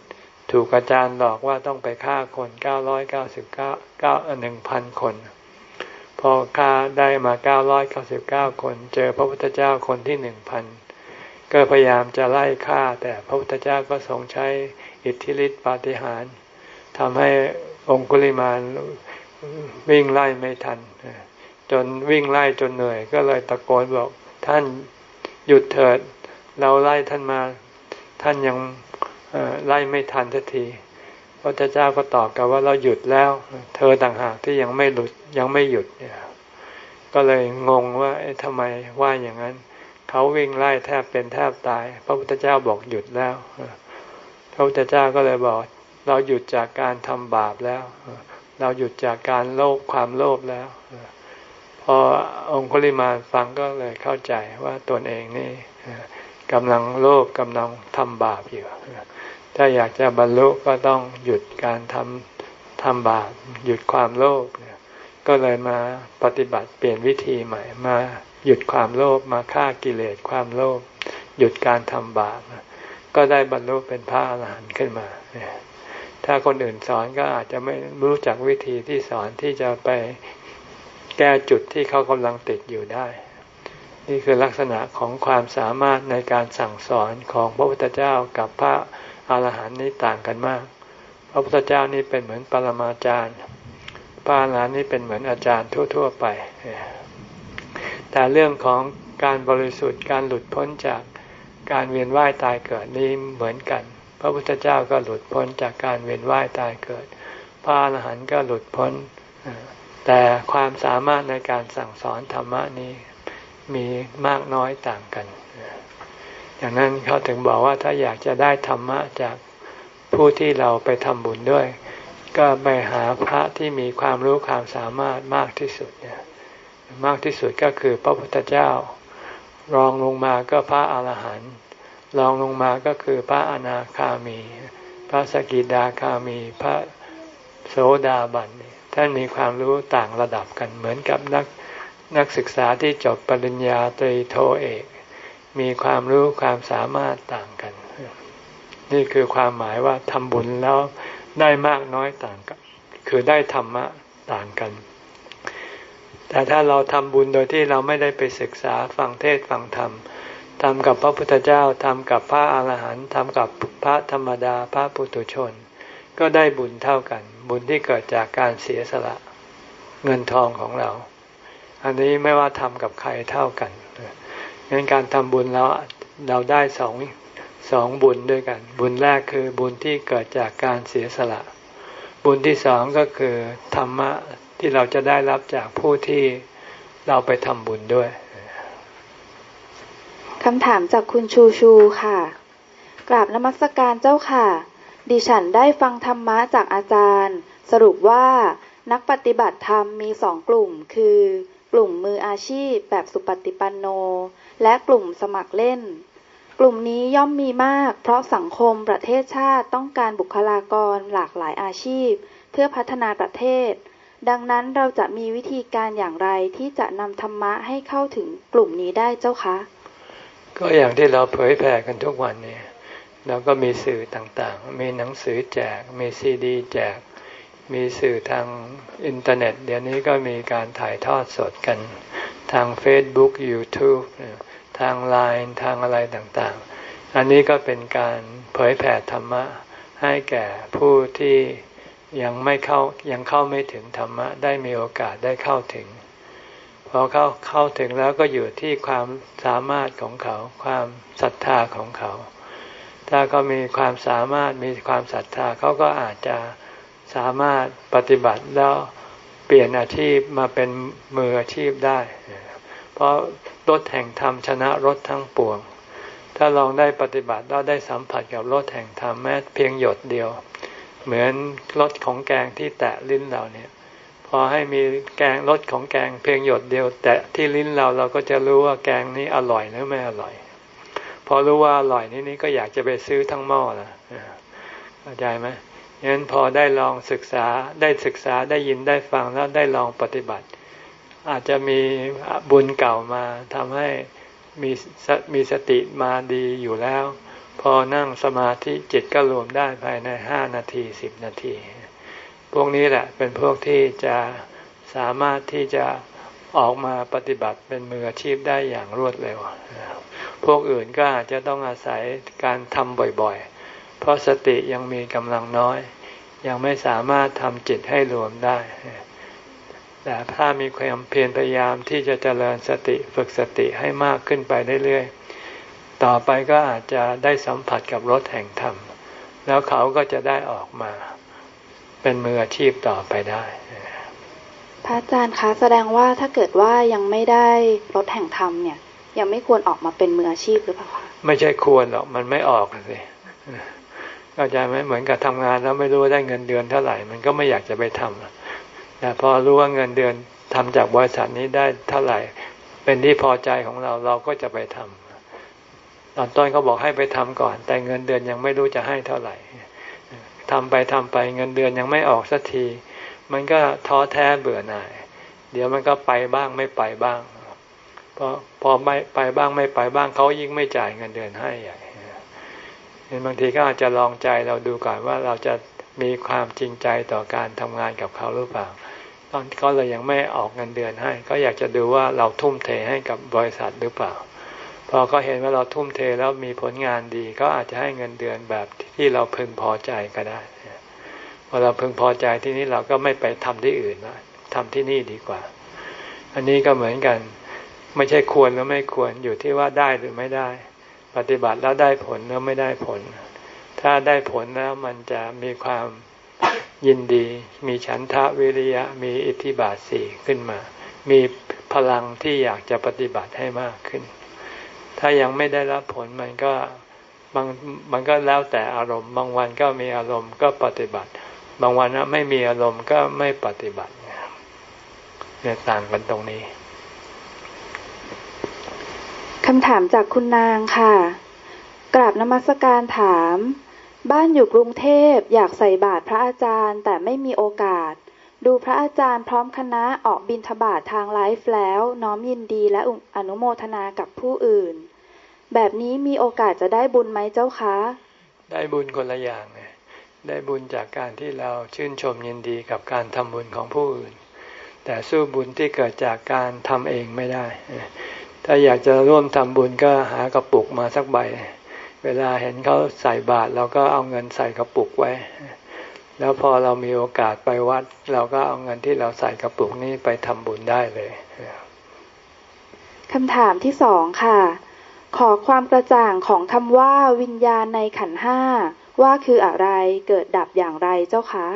ถูกอาจารย์หลอกว่าต้องไปฆ่าคนเก้าร้อยเก้าสิบเก้าเก้าหนึ่งพันคน พอฆ่าได้มาเก้าร้อยเก้าสิบเก้าคน เจอพระพุทธเจ้าคนที่หนึ่งพันก็พยายามจะไล่ฆ่า แต่พระพุทธเจ้าก็ทรงใช้อิทธิฤทธิปาฏิหาริย์ทำให้องคุลิมานวิ่งไล่ไม่ทัน จนวิ่งไล่จนเหนื่อย ก็เลยตะโกนบอกท่านหยุดเถิด เราไล่ท่านมาท่านยังไล่ไม่ทันทันทีพระเจ้าก็ตอบกับว่าเราหยุดแล้ว เธอต่างหากที่ยังไม่หลุดยังไม่หยุดเนี่ยก็เลยงงว่าทำไมว่าอย่างนั้น เขาวิ่งไล่แทบเป็นแทบตาย พระพุทธเจ้าบอกหยุดแล้วพระพุทธเจ้าก็เลยบอก เราหยุดจากการทำบาปแล้ว เราหยุดจากการโลภความโลภแล้ว อองคุลิมาฟังก็เลยเข้าใจว่าตนเองนี่กำลังโลภกำลังทำบาปอยู่ ถ้าอยากจะบรรลุก็ต้องหยุดการทำทำบาปหยุดความโลภก็เลยมาปฏิบัติเปลี่ยนวิธีใหม่มาหยุดความโลภมาฆ่ากิเลสความโลภหยุดการทำบาปก็ได้บรรลุเป็นพระอรหันต์ขึ้นมา ถ้าคนอื่นสอนก็อาจจะไม่รู้จักวิธีที่สอนที่จะไป แก้จุดที่เขากำลังติดอยู่ได้ นี่คือลักษณะของความสามารถในการสั่งสอนของพระพุทธเจ้ากับพระอรหันต์นี้ต่างกันมาก พระพุทธเจ้านี่เป็นเหมือนปรมาจารย์ พระอรหันต์นี่เป็นเหมือนอาจารย์ทั่ว ๆ ไป แต่เรื่องของการบริสุทธิ์การหลุดพ้นจากการเวียนว่ายตายเกิดนี้เหมือนกัน พระพุทธเจ้าก็หลุดพ้นจากการเวียนว่ายตายเกิด พระอรหันต์ก็หลุดพ้น แต่ความสามารถในการสั่งสอนธรรมะนี้มีมากน้อยต่างกัน อย่างนั้นเขาถึงบอกว่าถ้าอยากจะได้ธรรมะจากผู้ที่เราไปทำบุญด้วย ก็ไปหาพระที่มีความรู้ความสามารถมากที่สุดเนี่ยมากที่สุดก็คือพระพุทธเจ้า รองลงมาก็พระอาหารหันต์รองลงมาก็คือพระอนาคามี พระสกิดาคามี พระโสดาบัน ท่านมีความรู้ต่างระดับกันเหมือนกับนักนักศึกษาที่จบปริญญาตรีโทเอก มีความรู้ความสามารถต่างกัน นี่คือความหมายว่าทำบุญแล้วได้มากน้อยต่างกัน คือได้ธรรมะต่างกัน แต่ถ้าเราทำบุญโดยที่เราไม่ได้ไปศึกษาฟังเทศฟังธรรมทำกับพระพุทธเจ้าทำกับพระอาหารหันต์ทำกับพระธรรมดาพระปุถุชน ก็ได้บุญเท่ากัน บุญที่เกิดจากการเสียสละเงินทองของเรา อันนี้ไม่ว่าทำกับใครเท่ากันงั้นการทำบุญเราเราได้สองสองบุญด้วยกัน บุญแรกคือบุญที่เกิดจากการเสียสละ บุญที่สองก็คือธรรมะที่เราจะได้รับจากผู้ที่เราไปทำบุญด้วยคำถามจากคุณชูชูค่ะ กราบนมัสการเจ้าค่ะ ดิฉันได้ฟังธรรมะจากอาจารย์ สรุปว่า นักปฏิบัติธรรมมีสองกลุ่ม คือ กลุ่มมืออาชีพแบบสุปฏิปันโน และกลุ่มสมัครเล่น กลุ่มนี้ย่อมมีมาก เพราะสังคมประเทศชาติต้องการบุคลากรหลากหลายอาชีพ เพื่อพัฒนาประเทศ ดังนั้นเราจะมีวิธีการอย่างไรที่จะนำธรรมะให้เข้าถึงกลุ่มนี้ได้เจ้าคะ ก็อย่างที่เราเผยแผ่กันทุกวันเนี่ย เราก็มีสื่อต่างๆ มีหนังสือแจก มีซีดีแจก มีสื่อทางอินเทอร์เน็ต เดี๋ยวนี้ก็มีการถ่ายทอดสดกัน ทาง Facebook YouTube ทางไลน์ทางอะไรต่างๆ อันนี้ก็เป็นการเผยแผ่ธรรมะให้แก่ผู้ที่ยังไม่เข้ายังเข้าไม่ถึงธรรมะ ได้มีโอกาสได้เข้าถึงพอเข้าเข้าถึงแล้วก็อยู่ที่ความสามารถของเขา ความศรัทธาของเขา ถ้าเขามีความสามารถมีความศรัทธาเขาก็อาจจะสามารถปฏิบัติแล้วเปลี่ยนอาชีพมาเป็นมืออาชีพได้ เพราะรถแห่งธรรมชนะรถทั้งปวง ถ้าลองได้ปฏิบัติแล้วได้สัมผัสกับรถแห่งธรรมแม้เพียงหยดเดียว เหมือนรสของแกงที่แตะลิ้นเราเนี่ยพอให้มีแกงรสของแกงเพียงหยดเดียว แตะที่ลิ้นเราเราก็จะรู้ว่าแกงนี้อร่อยหรือไม่อร่อย พอรู้ว่าอร่อยนี่นี่ก็อยากจะไปซื้อทั้งหม้อละเข้าใจไหมงั้นพอได้ลองศึกษาได้ศึกษาได้ยินได้ฟังแล้วได้ลองปฏิบัติ อาจจะมีบุญเก่ามาทำให้มีมีสติมาดีอยู่แล้ว พอนั่งสมาธิจิตก็รวมได้ภายในห้านาทีสิบนาที พวกนี้แหละเป็นพวกที่จะสามารถที่จะออกมาปฏิบัติเป็นมืออาชีพได้อย่างรวดเร็ว พวกอื่นก็อาจจะต้องอาศัยการทำบ่อยๆ เพราะสติยังมีกำลังน้อย ยังไม่สามารถทำจิตให้รวมได้ แต่ถ้ามีความเพียรพยายามที่จะเจริญสติฝึกสติให้มากขึ้นไปเรื่อยๆ ต่อไปก็อาจจะได้สัมผัสกับรถแห่งธรรม แล้วเขาก็จะได้ออกมา เป็นมืออาชีพต่อไปได้พระอาจารย์คะแสดงว่าถ้าเกิดว่ายังไม่ได้รถแห่งธรรมเนี่ย ยังไม่ควรออกมาเป็นมืออาชีพหรือเปล่าคะไม่ใช่ควรหรอกมันไม่ออกเลยเข้าใจไหมเหมือนกับทำงานแล้วไม่รู้ได้เงินเดือนเท่าไหร่ มันก็ไม่อยากจะไปทำแต่พอรู้ว่าเงินเดือนทำจากบริษัทนี้ได้เท่าไหร่ เป็นที่พอใจของเราเราก็จะไปทำตอนต้นเขาบอกให้ไปทำก่อน แต่เงินเดือนยังไม่รู้จะให้เท่าไหร่ทำไปทำไปเงินเดือนยังไม่ออกสักที มันก็ท้อแท้เบื่อหน่าย เดี๋ยวมันก็ไปบ้างไม่ไปบ้าง พอพอไม่ไปบ้างไม่ไปบ้างเขายิ่งไม่จ่ายเงินเดือนให้ใหญ่บางทีก็อาจจะลองใจเราดูก่อนว่าเราจะมีความจริงใจต่อการทำงานกับเขาหรือเปล่า ตอนเขาเลยยังไม่ออกเงินเดือนให้ ก็อยากจะดูว่าเราทุ่มเทให้กับบริษัทหรือเปล่า พอเขาเห็นว่าเราทุ่มเทแล้วมีผลงานดี ก็อาจจะให้เงินเดือนแบบที่เราพึงพอใจก็ได้พอเราพึงพอใจที่นี้เราก็ไม่ไปทำที่อื่นละทำที่นี่ดีกว่า อันนี้ก็เหมือนกัน ไม่ใช่ควรหรือไม่ควรอยู่ที่ว่าได้หรือไม่ได้ ปฏิบัติแล้วได้ผลแล้วไม่ได้ผล ถ้าได้ผลแล้วมันจะมีความยินดี มีฉันทะวิริยะ มีอิทธิบาทสี่ขึ้นมา มีพลังที่อยากจะปฏิบัติให้มากขึ้น ถ้ายังไม่ได้รับผลมันก็บางมันก็แล้วแต่อารมณ์บางวันก็มีอารมณ์ก็ปฏิบัติ บางวันไม่มีอารมณ์ก็ไม่ปฏิบัติเนี่ยต่างกันตรงนี้ คำถามจากคุณนางค่ะ กราบนมัสการถาม บ้านอยู่กรุงเทพอยากใส่บาตรพระอาจารย์แต่ไม่มีโอกาส ดูพระอาจารย์พร้อมคณะออกบินทบาททางไลฟ์แล้วน้อมยินดีและอนุโมทนากับผู้อื่น แบบนี้มีโอกาสจะได้บุญไหมเจ้าคะ ได้บุญคนละอย่างไงได้บุญจากการที่เราชื่นชมยินดีกับการทำบุญของผู้อื่น แต่สู้บุญที่เกิดจากการทำเองไม่ได้ ถ้าอยากจะร่วมทำบุญก็หากระปุกมาสักใบ เวลาเห็นเขาใส่บาตรเราก็เอาเงินใส่กระปุกไว้ แล้วพอเรามีโอกาสไปวัด เราก็เอาเงินที่เราใส่กระปุกนี้ไปทำบุญได้เลยคำถามที่สองค่ะ ขอความกระจ่างของคำว่าวิญญาณในขันห้าว่าคืออะไรเกิดดับอย่างไรเจ้าคะ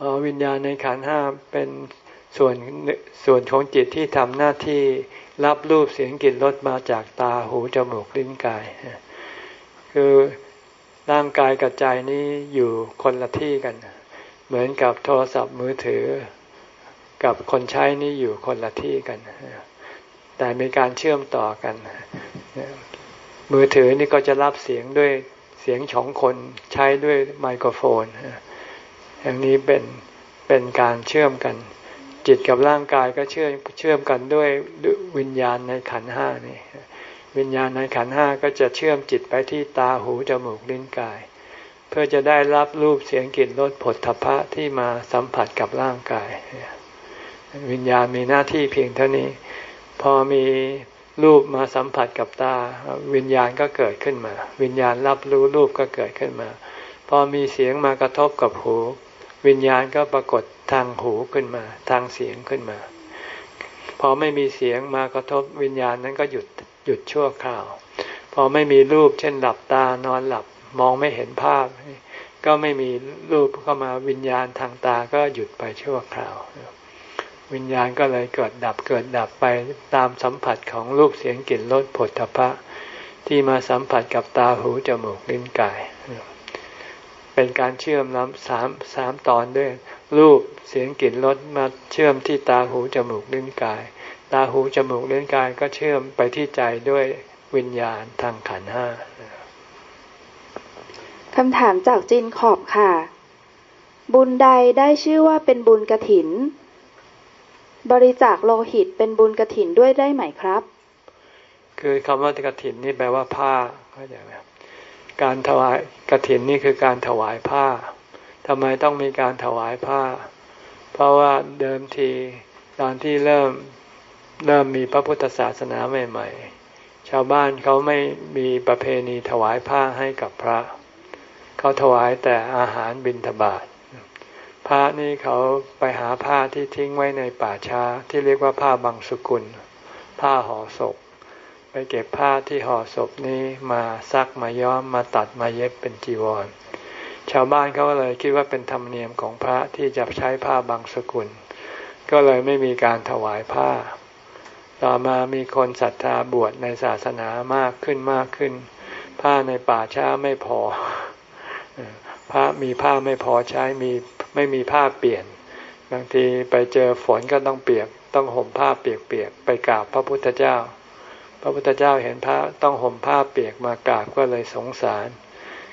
อ๋อวิญญาณในขันห้าเป็นส่วนส่วนของจิตที่ทำหน้าที่ รับรูปเสียงกลิ่นรสมาจากตาหูจมูกลิ้นกาย คือร่างกายกับใจนี้อยู่คนละที่กัน เหมือนกับโทรศัพท์มือถือ กับคนใช้นี่อยู่คนละที่กัน แต่มีการเชื่อมต่อกัน มือถือนี่ก็จะรับเสียงด้วยเสียงสองคนใช้ด้วยไมโครโฟน อย่างนี้เป็นเป็นการเชื่อมกัน จิตกับร่างกายก็เชื่อมเชื่อมกันด้วยวิญญาณในขันห้านี่วิญญาณในขันห้าก็จะเชื่อมจิตไปที่ตาหูจมูกลิ้นกาย เพื่อจะได้รับรูปเสียงกลิ่นรสผลทพะที่มาสัมผัสกับร่างกาย วิญญาณมีหน้าที่เพียงเท่านี้พพอมีรูปมาสัมผัสกับตา วิญญาณก็เกิดขึ้นมา วิญญาณรับรู้รูปก็เกิดขึ้นมา พอมีเสียงมากระทบกับหู วิญญาณก็ปรากฏ ทางหูขึ้นมา ทางเสียงขึ้นมา พอไม่มีเสียงมากระทบวิญญาณนั้นก็หยุดหยุดชั่วคราว พอไม่มีรูป เช่นหลับตานอนหลับมองไม่เห็นภาพ ก็ไม่มีรูปเข้ามาวิญญาณทางตาก็หยุดไปชั่วคราว วิญญาณก็เลยเกิดดับเกิดดับไปตามสัมผัสของรูปเสียงกลิ่นรสผลทพะที่มาสัมผัสกับตาหูจมูกลิ้นกาย เป็นการเชื่อมล้ำสามสามตอนด้วย รูปเสียงกลิ่นรสมาเชื่อมที่ตาหูจมูกลิ้นกาย ตาหูจมูกลิ้นกายก็เชื่อมไปที่ใจด้วยวิญญาณทางขันห้าคำถามจากจินขอบค่ะ บุญใดได้ชื่อว่าเป็นบุญกระถิน บริจาคโลหิตเป็นบุญกระถินด้วยได้ไหมครับ คือคำว่ากระถินนี่แปลว่าผ้าเข้าใจไหมการถวายกระถินนี่คือการถวายผ้า ทำไมต้องมีการถวายผ้า เพราะว่าเดิมทีตอนที่เริ่มเริ่มมีพระพุทธศาสนาใหม่ ๆ ชาวบ้านเขาไม่มีประเพณีถวายผ้าให้กับพระ เขาถวายแต่อาหารบิณฑบาตพระนี่เขาไปหาผ้าที่ทิ้งไว้ในป่าช้าที่เรียกว่าผ้าบางสุกุล ผ้าห่อศพ ไปเก็บผ้าที่ห่อศพนี้มาซักมาย้อมมาตัดมาเย็บเป็นจีวร ชาวบ้านเขาเลยคิดว่าเป็นธรรมเนียมของพระที่จะใช้ผ้าบางสกุล ก็เลยไม่มีการถวายผ้า ต่อมามีคนศรัทธาบวชในศาสนามากขึ้นมากขึ้น ผ้าในป่าช้าไม่พอพระมีผ้าไม่พอใช้มีไม่มีผ้าเปลี่ยนบางทีไปเจอฝนก็ต้องเปียก ต้องห่มผ้าเปียกๆไปกราบพระพุทธเจ้า พระพุทธเจ้าเห็นพระต้องห่มผ้าเปียกมากราบก็เลยสงสาร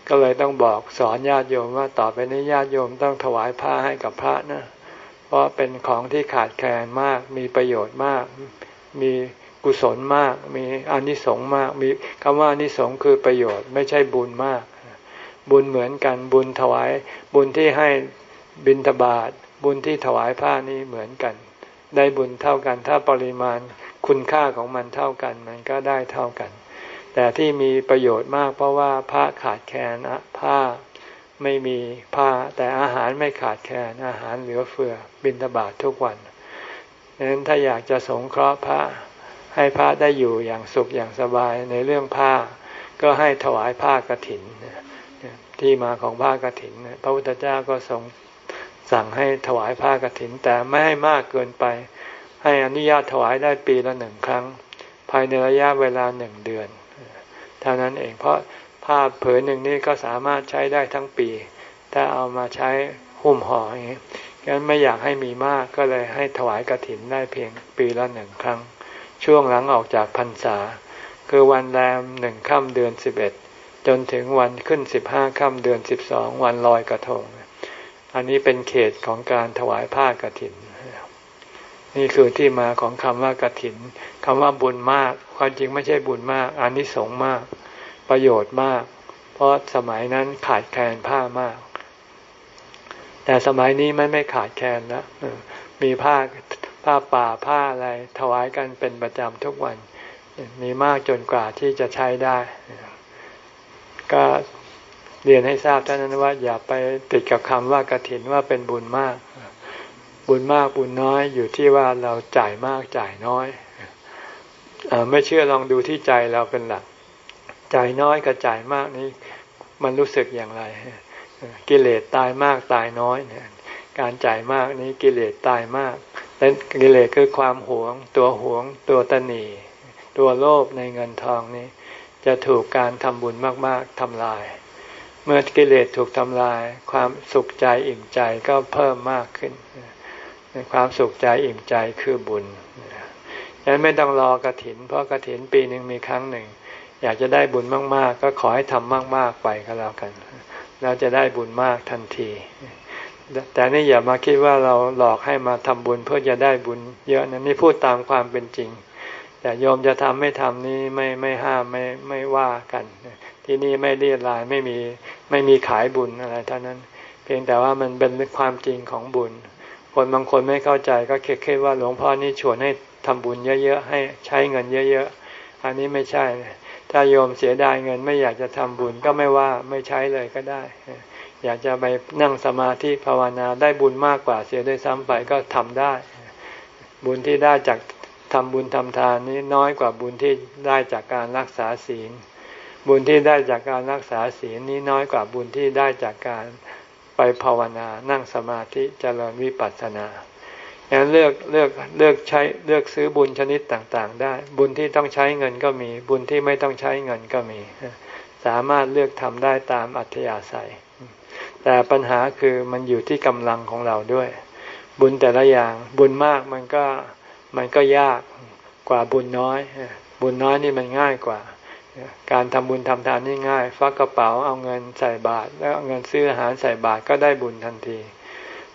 ก็เลยต้องบอกสอนญาติโยมว่าต่อไปนี้ญาติโยมต้องถวายผ้าให้กับพระนะ เพราะเป็นของที่ขาดแคลนมาก มีประโยชน์มาก มีกุศลมาก มีอานิสงส์มาก มีคำว่าอานิสงส์คือประโยชน์ไม่ใช่บุญมาก บุญเหมือนกันบุญถวาย บุญที่ให้บิณฑบาตบุญที่ถวายผ้านี้เหมือนกัน ได้บุญเท่ากันถ้าปริมาณคุณค่าของมันเท่ากัน มันก็ได้เท่ากัน แต่ที่มีประโยชน์มากเพราะว่าผ้าขาดแคลนผ้าไม่มีผ้าแต่อาหารไม่ขาดแคลนอาหารเหลือเฟือบิณฑบาททุกวันดังนั้นถ้าอยากจะสงเคราะห์พระให้พระได้อยู่อย่างสุขอย่างสบายในเรื่องผ้า ก็ให้ถวายผ้ากรถินที่มาของผ้ากรถินพระพุทธเจ้าก็ทรงสั่งให้ถวายผ้ากรถิน แต่ไม่ให้มากเกินไป ให้อนุญาตถวายได้ปีละหนึ่งครั้ง ภายในระยะเวลาหนึ่งเดือน ท่านั้นเอง เพราะผ้าเผือหนึ่งนี้ก็สามารถใช้ได้ทั้งปี ถ้าเอามาใช้หุ้มห่ออย่างนี้งั้นไม่อยากให้มีมากก็เลยให้ถวายกรถินได้เพียงปีละหนึ่งครั้ง ช่วงหลังออกจากพรรษา คือวันแรมหนึ่งค่ำเดือนสิบเอ็ดจนถึงวันขึ้นสิบห้าค่ำเดือนสิบสองวันลอยกระทง อันนี้เป็นเขตของการถวายผ้ากรถิน นี่คือที่มาของคำว่ากรถินคำว่าบุญมาก ความจริงไม่ใช่บุญมากอานิสงส์มาก ประโยชน์มาก เพราะสมัยนั้นขาดแคลนผ้ามาก แต่สมัยนี้ไม่ไม่ขาดแคลนแล้วมีผ้าผ้าป่าผ้าอะไรถวายกันเป็นประจำทุกวัน มีมากจนกว่าที่จะใช้ได้ ก็เรียนให้ทราบท่านนั้นว่า อย่าไปติดกับคำว่ากระถินว่าเป็นบุญมาก บุญมากบุญน้อยอยู่ที่ว่าเราจ่ายมากจ่ายน้อยอไม่เชื่อลองดูที่ใจเราเป็นหลัก จ่ายน้อยกับจ่ายมากนี้มันรู้สึกอย่างไร กิเลสตายมากตายน้อยเนี่ยการจ่ายมากนี้กิเลสตายมากและกิเลสคือความหวง ตัวหวง ตัวตนีตัวโลภในเงินทองนี้ จะถูกการทำบุญมาก ๆทำลาย เมื่อกิเลสถูกทำลาย ความสุขใจอิ่มใจก็เพิ่มมากขึ้นความสุขใจอิ่มใจคือบุญฉะนั้นไม่ต้องรอกระถิน เพราะกระถินปีหนึ่งมีครั้งหนึ่ง อยากจะได้บุญมาก ๆ ก็ขอให้ทำมาก ๆ ไปก็แล้วกัน เราจะได้บุญมากทันที แต่นี่อย่ามาคิดว่าเราหลอกให้มาทำบุญเพื่อจะได้บุญ เยอะนะนี่พูดตามความเป็นจริง แต่โยมจะทำไม่ทำนี่ไม่ไม่ห้ามไม่ไม่ว่ากัน ที่นี่ไม่เรียรายไม่มีไม่มีขายบุญอะไรเท่านั้น เพียงแต่ว่ามันเป็นความจริงของบุญ คนบางคนไม่เข้าใจก็คิดว่าหลวงพ่อนี่ชวนให้ทำบุญเยอะๆให้ใช้เงินเยอะ ๆ อันนี้ไม่ใช่ ถ้าโยมเสียดายเงินไม่อยากจะทำบุญก็ไม่ว่าไม่ใช้เลยก็ได้ อยากจะไปนั่งสมาธิภาวนาได้บุญมากกว่าเสียด้วยซ้ำไปก็ทำได้ บุญที่ได้จากทำบุญทำทานนี้น้อยกว่าบุญที่ได้จากการรักษาศีล บุญที่ได้จากการรักษาศีลนี้น้อยกว่าบุญที่ได้จากการไปภาวนานั่งสมาธิเจริญวิปัสสนา เลือกเลือกเลือกใช้เลือกซื้อบุญชนิดต่างๆ ได้ บุญที่ต้องใช้เงินก็มี บุญที่ไม่ต้องใช้เงินก็มี สามารถเลือกทำได้ตามอัธยาศัย แต่ปัญหาคือมันอยู่ที่กำลังของเราด้วย บุญแต่ละอย่างบุญมากมันก็มันก็ยากกว่าบุญน้อย บุญน้อยนี่มันง่ายกว่า การทำบุญทำทานนี่ง่าย ฟักกระเป๋าเอาเงินใส่บาตรแล้วเงินซื้ออาหารใส่บาตรก็ได้บุญทันที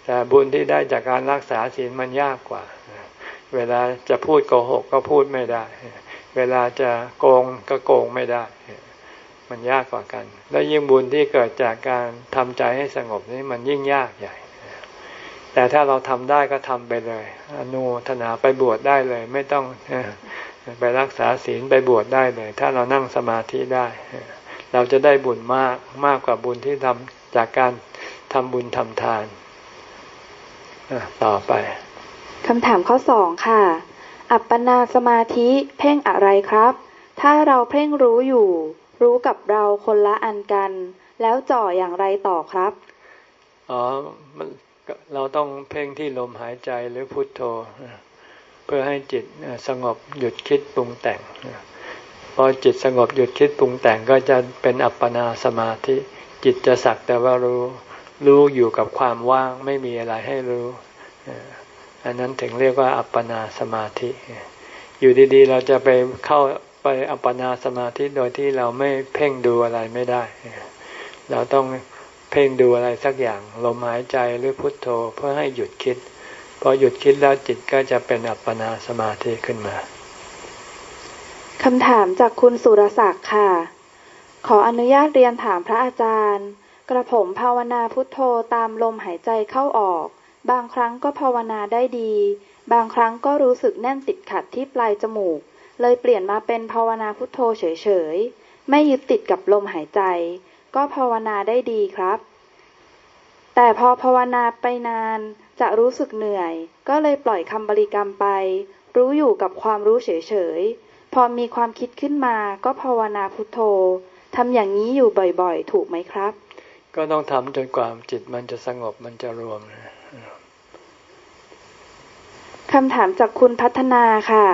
แต่บุญที่ได้จากการรักษาศีลมันยากกว่า เวลาจะพูดโกหกก็พูดไม่ได้ เวลาจะโกงก็โกงไม่ได้ มันยากกว่ากัน และยิ่งบุญที่เกิดจากการทำใจให้สงบนี่มันยิ่งยากใหญ่ แต่ถ้าเราทำได้ก็ทำไปเลย อนุทนาไปบวชได้เลย ไม่ต้องไปรักษาศีลไปบวชได้เลย ถ้าเรานั่งสมาธิได้ เราจะได้บุญมากมากกว่าบุญที่ทำจากการทำบุญทำทาน ต่อไปคำถามข้อสองค่ะ อัปปนาสมาธิเพ่งอะไรครับ ถ้าเราเพ่งรู้อยู่ รู้กับเราคนละอันกัน แล้วจ่ออย่างไรต่อครับ อ๋อเราต้องเพ่งที่ลมหายใจหรือพุทโธ เพื่อให้จิตสงบหยุดคิดปรุงแต่งพอจิตสงบหยุดคิดปรุงแต่งก็จะเป็นอัปปนาสมาธิ จิตจะสักแต่ว่ารู้ รู้อยู่กับความว่างไม่มีอะไรให้รู้ อันนั้นถึงเรียกว่าอัปปนาสมาธิ อยู่ดีๆ เราจะไปเข้าไปอัปปนาสมาธิโดยที่เราไม่เพ่งดูอะไรไม่ได้ เราต้องเพ่งดูอะไรสักอย่างลมหายใจหรือพุทโธเพื่อให้หยุดคิดพอหยุดคิดแล้วจิตก็จะเป็นอัปปนาสมาธิขึ้นมาคำถามจากคุณสุรศักดิ์ค่ะ ขออนุญาตเรียนถามพระอาจารย์ กระผมภาวนาพุทโธตามลมหายใจเข้าออก บางครั้งก็ภาวนาได้ดี บางครั้งก็รู้สึกแน่นติดขัดที่ปลายจมูก เลยเปลี่ยนมาเป็นภาวนาพุทโธเฉยๆ ไม่ยึดติดกับลมหายใจ ก็ภาวนาได้ดีครับ แต่พอภาวนาไปนานจะรู้สึกเหนื่อย ก็เลยปล่อยคำบริกรรมไป รู้อยู่กับความรู้เฉยๆ พอมีความคิดขึ้นมาก็ภาวนาพุทโธทำอย่างนี้อยู่บ่อยๆ ถูกไหมครับ ก็ต้องทำจนกว่าจิตมันจะสงบมันจะรวมคำถามจากคุณพัฒนาค่ะ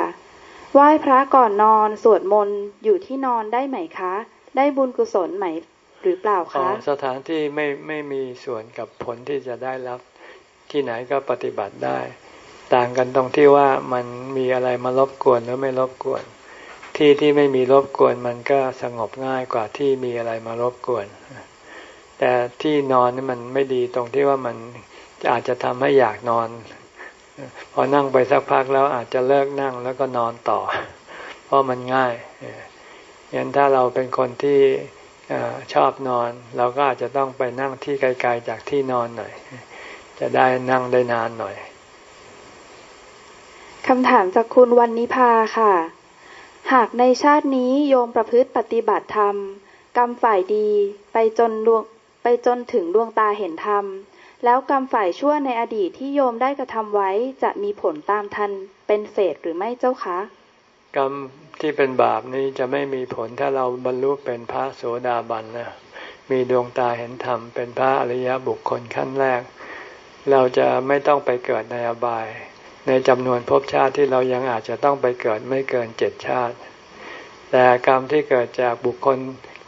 ไหว้พระก่อนนอนสวดมนต์อยู่ที่นอนได้ไหมคะ ได้บุญกุศลไหมหรือเปล่าคะ สถานที่ไม่ไม่มีส่วนกับผลที่จะได้รับ ที่ไหนก็ปฏิบัติได้ ต่างกันตรงที่ว่ามันมีอะไรมารบกวนหรือไม่รบกวน ที่ที่ไม่มีรบกวนมันก็สงบง่ายกว่าที่มีอะไรมารบกวน แต่ที่นอนนี่มันไม่ดีตรงที่ว่ามันอาจจะทำให้อยากนอน พอนั่งไปสักพักแล้วอาจจะเลิกนั่งแล้วก็นอนต่อ เพราะมันง่ายยันถ้าเราเป็นคนที่ชอบนอน เราก็อาจจะต้องไปนั่งที่ไกลๆจากที่นอนหน่อย จะได้นั่งได้นานหน่อยคำถามจากคุณวันนิพาค่ะ หากในชาตินี้โยมประพฤติปฏิบัติธรรม กรรมฝ่ายดีไปจนดวง จนถึงดวงตาเห็นธรรม แล้วกรรมฝ่ายชั่วในอดีตที่โยมได้กระทำไว้จะมีผลตามทันเป็นเศษหรือไม่เจ้าคะ กรรมที่เป็นบาปนี้จะไม่มีผลถ้าเราบรรลุเป็นพระโสดาบันนะมีดวงตาเห็นธรรม เป็นพระอริยบุคคลขั้นแรก เราจะไม่ต้องไปเกิดในอบาย ในจำนวนภพชาติที่เรายังอาจจะต้องไปเกิดไม่เกินเจ็ดชาติ แต่กรรมที่เกิดจากบุคคล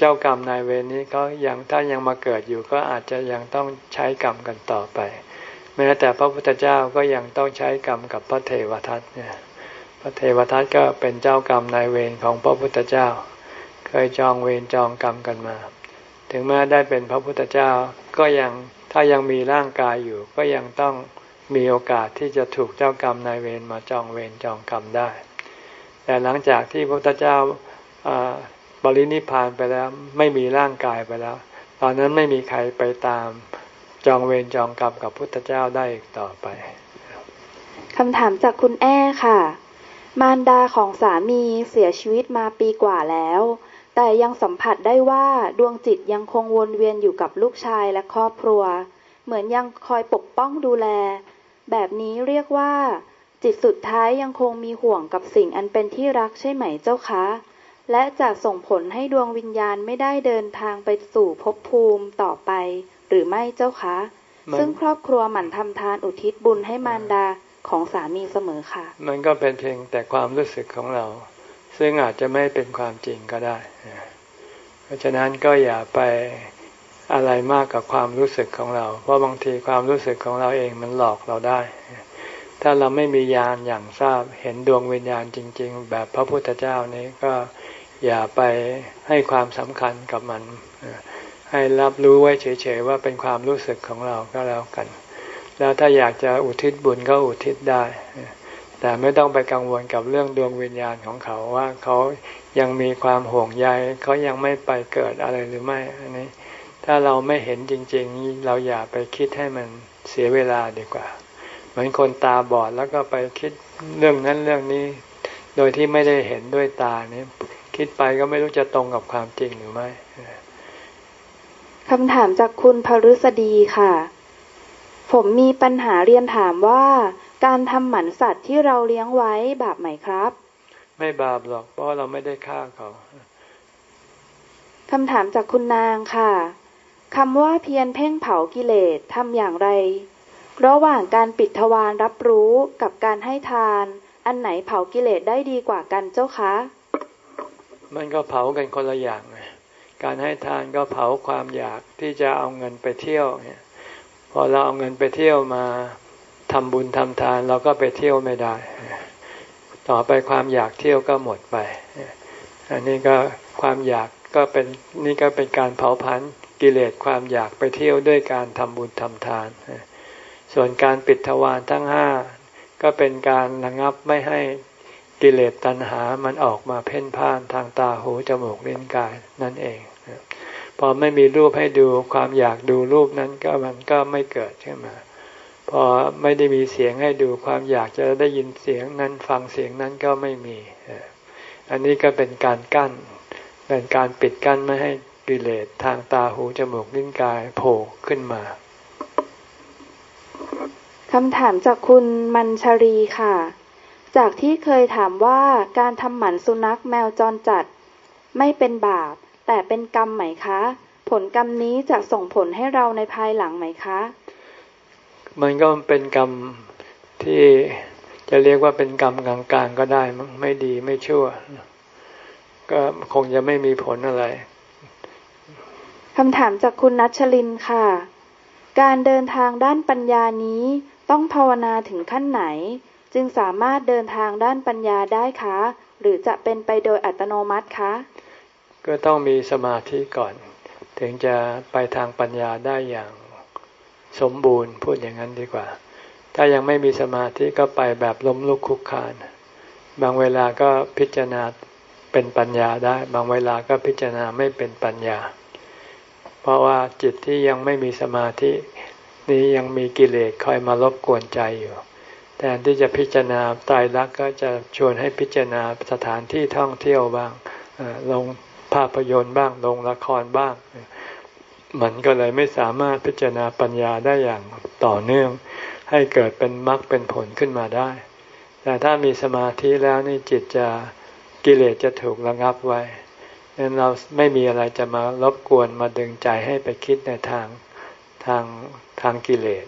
เจ้ากรรมนายเวรนี้เขายังถ้ายังมาเกิดอยู่ก็อาจจะยังต้องใช้กรรมกันต่อไปแม้แต่พระพุทธเจ้าก็ยังต้องใช้กรรมกับพระเทวทัตเนี่ยพระเทวทัตก็เป็นเจ้ากรรมนายเวรของพระพุทธเจ้า เคยจองเวรจองกรรมกันมา ถึงแม้ได้เป็นพระพุทธเจ้าก็ยังถ้ายังมีร่างกายอยู่ ก็ยังต้องมีโอกาสที่จะถูกเจ้ากรรมนายเวรมาจองเวรจองกรรมได้ แต่หลังจากที่พระพุทธเจ้า บริณิพานไปแล้ว ไม่มีร่างกายไปแล้ว ตอนนั้นไม่มีใครไปตามจองเวรจองกรรมกับพุทธเจ้าได้อีกต่อไปคำถามจากคุณแอ้ค่ะ มารดาของสามีเสียชีวิตมาปีกว่าแล้ว แต่ยังสัมผัสได้ว่าดวงจิตยังคงวนเวียนอยู่กับลูกชายและครอบครัว เหมือนยังคอยปกป้องดูแล แบบนี้เรียกว่า จิตสุดท้ายยังคงมีห่วงกับสิ่งอันเป็นที่รักใช่ไหมเจ้าคะ และจะส่งผลให้ดวงวิญญาณไม่ได้เดินทางไปสู่ภพภูมิต่อไป หรือไม่เจ้าคะ ซึ่งครอบครัวหมั่นทำทานอุทิศบุญให้มารดาของสามีเสมอค่ะ มันก็เป็นเพียงแต่ความรู้สึกของเรา ซึ่งอาจจะไม่เป็นความจริงก็ได้ เพราะฉะนั้นก็อย่าไปอะไรมากกับความรู้สึกของเรา เพราะบางทีความรู้สึกของเราเองมันหลอกเราได้ ถ้าเราไม่มีญาณอย่างทราบเห็นดวงวิญญาณจริง ๆ แบบพระพุทธเจ้านี้ก็ อย่าไปให้ความสำคัญกับมัน ให้รับรู้ไว้เฉยๆว่าเป็นความรู้สึกของเราก็แล้วกัน แล้วถ้าอยากจะอุทิศบุญก็อุทิศได้ แต่ไม่ต้องไปกังวลกับเรื่องดวงวิญญาณของเขาว่าเขายังมีความห่วงใยเขายังไม่ไปเกิดอะไรหรือไม่อันนี้ ถ้าเราไม่เห็นจริง ๆ เราอย่าไปคิดให้มันเสียเวลาดีกว่า เหมือนคนตาบอดแล้วก็ไปคิดเรื่องนั้นเรื่องนี้ โดยที่ไม่ได้เห็นด้วยตานี้ คิดไปก็ไม่รู้จะตรงกับความจริงหรือไม่คำถามจากคุณพฤษดีค่ะ ผมมีปัญหาเรียนถามว่า การทำหมันสัตว์ที่เราเลี้ยงไว้บาปไหมครับ ไม่บาปหรอกเพราะเราไม่ได้ฆ่าเขาคำถามจากคุณนางค่ะคำว่าเพียรเพ่งเผากิเลสทำอย่างไร ระหว่างการปิดทวารรับรู้กับการให้ทาน อันไหนเผากิเลสได้ดีกว่ากันเจ้าคะ มันก็เผากันคนละอย่าง การให้ทานก็เผาความอยากที่จะเอาเงินไปเที่ยวเนี่ยพอเราเอาเงินไปเที่ยวมาทำบุญทำทานเราก็ไปเที่ยวไม่ได้ ต่อไปความอยากเที่ยวก็หมดไป อันนี้ก็ความอยากก็เป็นนี่ก็เป็นการเผาพันกิเลสความอยากไปเที่ยวด้วยการทำบุญทำทาน ส่วนการปิดทวารทั้งห้าก็เป็นการระงับไม่ให้ กิเลสตัณหามันออกมาเพ่นพ่านทางตาหูจมูกลิ้นกายนั่นเองพอไม่มีรูปให้ดูความอยากดูรูปนั้นก็มันก็ไม่เกิดใช่ไหมพอไม่ได้มีเสียงให้ดูความอยากจะได้ยินเสียงนั้นฟังเสียงนั้นก็ไม่มี อันนี้ก็เป็นการกั้น เป็นการปิดกั้นไม่ให้กิเลสทางตาหูจมูกลิ้นกายโผล่ขึ้นมาคำถามจากคุณมัญชรีค่ะ จากที่เคยถามว่าการทำหมันสุนัขแมวจรจัด ไม่เป็นบาป แต่เป็นกรรมไหมคะ ผลกรรมนี้จะส่งผลให้เราในภายหลังไหมคะ มันก็เป็นกรรมที่จะเรียกว่าเป็นกรรมกลางๆก็ได้มั้งไม่ดีไม่ชั่ว ก็คงจะไม่มีผลอะไรคำถามจากคุณนัชลินค่ะ การเดินทางด้านปัญญานี้ต้องภาวนาถึงขั้นไหน จึงสามารถเดินทางด้านปัญญาได้คะ หรือจะเป็นไปโดยอัตโนมัติคะ ก็ต้องมีสมาธิก่อน ถึงจะไปทางปัญญาได้อย่างสมบูรณ์พูดอย่างนั้นดีกว่า ถ้ายังไม่มีสมาธิก็ไปแบบล้มลุกคุกคาน บางเวลาก็พิจารณาเป็นปัญญาได้ บางเวลาก็พิจารณาไม่เป็นปัญญา เพราะว่าจิตที่ยังไม่มีสมาธิ นี้ยังมีกิเลสคอยมารบกวนใจอยู่ แทนที่จะพิจารณาตายรักก็จะชวนให้พิจารณาสถานที่ท่องเที่ยวบ้างลงภาพยนตร์บ้างลงละครบ้าง มันก็เลยไม่สามารถพิจารณาปัญญาได้อย่างต่อเนื่อง ให้เกิดเป็นมรรคเป็นผลขึ้นมาได้ แต่ถ้ามีสมาธิแล้วนี่จิตจะกิเลสจะถูกระงับไว้ดังนั้นเราไม่มีอะไรจะมารบกวนมาดึงใจให้ไปคิดในทางทางทางกิเลส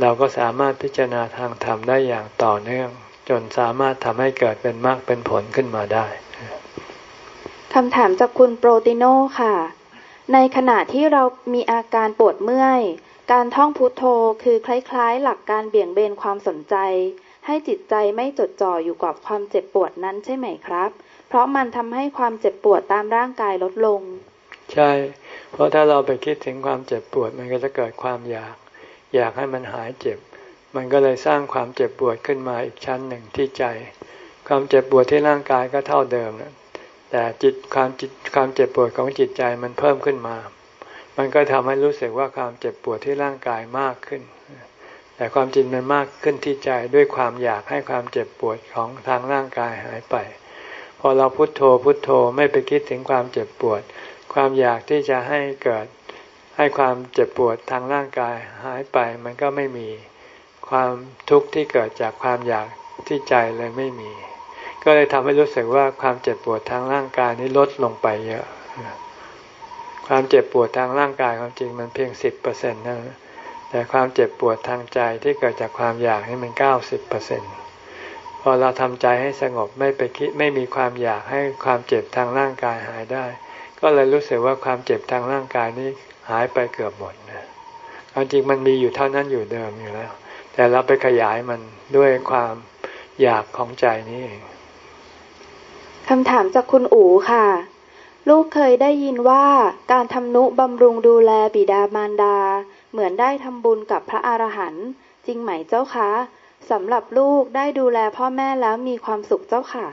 เราก็สามารถพิจารณาทางธรรมได้อย่างต่อเนื่อง จนสามารถทำให้เกิดเป็นมรรคเป็นผลขึ้นมาได้คำถามจากคุณโปรติโนค่ะ ในขณะที่เรามีอาการปวดเมื่อย การท่องพุทโธคือคล้ายๆ หลักการเบี่ยงเบนความสนใจ ให้จิตใจไม่จดจ่ออยู่กับความเจ็บปวดนั้นใช่ไหมครับ เพราะมันทำให้ความเจ็บปวดตามร่างกายลดลง ใช่ เพราะถ้าเราไปคิดถึงความเจ็บปวดมันก็จะเกิดความอยาก อยากให้มันหายเจ็บ มันก็เลยสร้างความเจ็บปวดขึ้นมาอีกชั้นหนึ่งที่ใจ ความเจ็บปวดที่ร่างกายก็เท่าเดิมนะแต่จิตความจิตความเจ็บปวดของจิตใจมันเพิ่มขึ้นมา มันก็ทำให้รู้สึกว่าความเจ็บปวดที่ร่างกายมากขึ้น แต่ความจริงมันมากขึ้นที่ใจด้วยความอยากให้ความเจ็บปวดของทางร่างกายหายไป พอเราพุโทโธพุโทโธไม่ไปคิดถึงความเจ็บปวด ความอยากที่จะให้เกิด ให้ความเจ็บปวดทางร่างกายหายไปมันก็ไม่มีความทุกข์ที่เกิดจากความอยากที่ใจเลยไม่มี ก็เลยทำให้รู้สึกว่าความเจ็บปวดทางร่างกายนี้ลดลงไปเยอะ ความเจ็บปวดทางร่างกายความจริงมันเพียงสิบเปอร์เซ็นต์นะแต่ความเจ็บปวดทางใจที่เกิดจากความอยากนี่มันเก้าสิบเปอร์เซ็นต์พอเราทำใจให้สงบไม่ไปคิดไม่มีความอยากให้ความเจ็บทางร่างกายหายได้ ก็เลยรู้สึกว่าความเจ็บทางร่างกายนี้ หายไปเกือบหมดนะความจริงมันมีอยู่เท่านั้นอยู่เดิมอยู่แล้ว แต่เราไปขยายมันด้วยความอยากของใจนี้เองคำถามจากคุณอู๋ค่ะ ลูกเคยได้ยินว่าการทำนุบำรุงดูแลบิดามารดา เหมือนได้ทำบุญกับพระอรหันต์จริงไหมเจ้าคะสำหรับลูกได้ดูแลพ่อแม่แล้วมีความสุขเจ้าค่ะ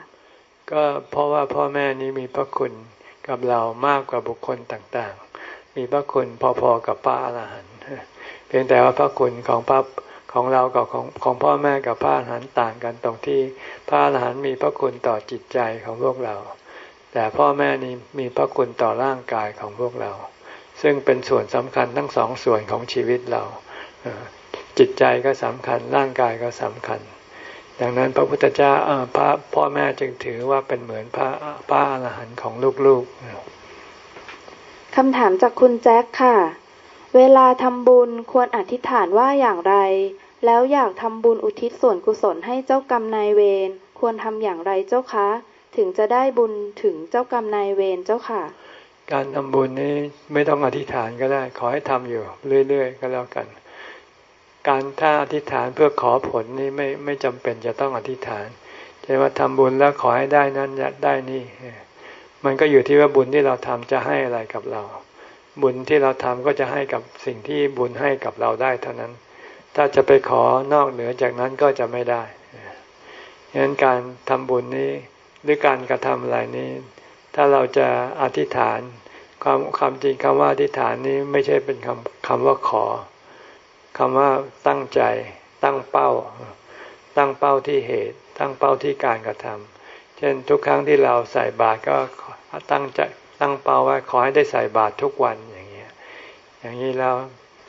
ก็เพราะว่าพ่อแม่นี้มีพระคุณกับเรามากกว่าบุคคลต่างๆ มีพระคุณพอๆกับพระอรหันต์เพียงแต่ว่าพระคุณของพระของเรากับของของพ่อแม่กับพระอรหันต์ต่างกันตรงที่พระอรหันต์มีพระคุณต่อจิตใจของพวกเรา แต่พ่อแม่นี้มีพระคุณต่อร่างกายของพวกเรา ซึ่งเป็นส่วนสำคัญทั้งสองส่วนของชีวิตเราจิตใจก็สำคัญร่างกายก็สำคัญ ดังนั้นพระพุทธเจ้าพระพ่อแม่จึงถือว่าเป็นเหมือนพระพระอรหันต์ของลูกๆ คำถามจากคุณแจ็คค่ะ เวลาทำบุญควรอธิษฐานว่าอย่างไร แล้วอยากทำบุญอุทิศส่วนกุศลให้เจ้ากรรมนายเวรควรทำอย่างไรเจ้าคะ ถึงจะได้บุญถึงเจ้ากรรมนายเวรเจ้าค่ะ การทำบุญนี้ไม่ต้องอธิษฐานก็ได้ ขอให้ทำอยู่เรื่อยๆก็แล้วกัน การถ้าอธิษฐานเพื่อขอผลนี่ไม่ไม่จำเป็นจะต้องอธิษฐานจะว่าทำบุญแล้วขอให้ได้นั้นได้นี่ มันก็อยู่ที่ว่าบุญที่เราทำจะให้อะไรกับเรา บุญที่เราทำก็จะให้กับสิ่งที่บุญให้กับเราได้เท่านั้น ถ้าจะไปขอนอกเหนือจากนั้นก็จะไม่ได้ฉะนั้นการทำบุญนี้หรือการกระทำอะไรนี้ ถ้าเราจะอธิษฐานความความจริงคำว่าอธิษฐานนี้ไม่ใช่เป็นคำคำว่าขอคำว่าตั้งใจ ตั้งเป้า ตั้งเป้าที่เหตุ ตั้งเป้าที่การกระทำเช่นทุกครั้งที่เราใส่บาตรก็ ตั้งจะตั้งเป้าว่าขอให้ได้ใส่บาตรทุกวันอย่างเงี้ย อย่างนี้แล้ว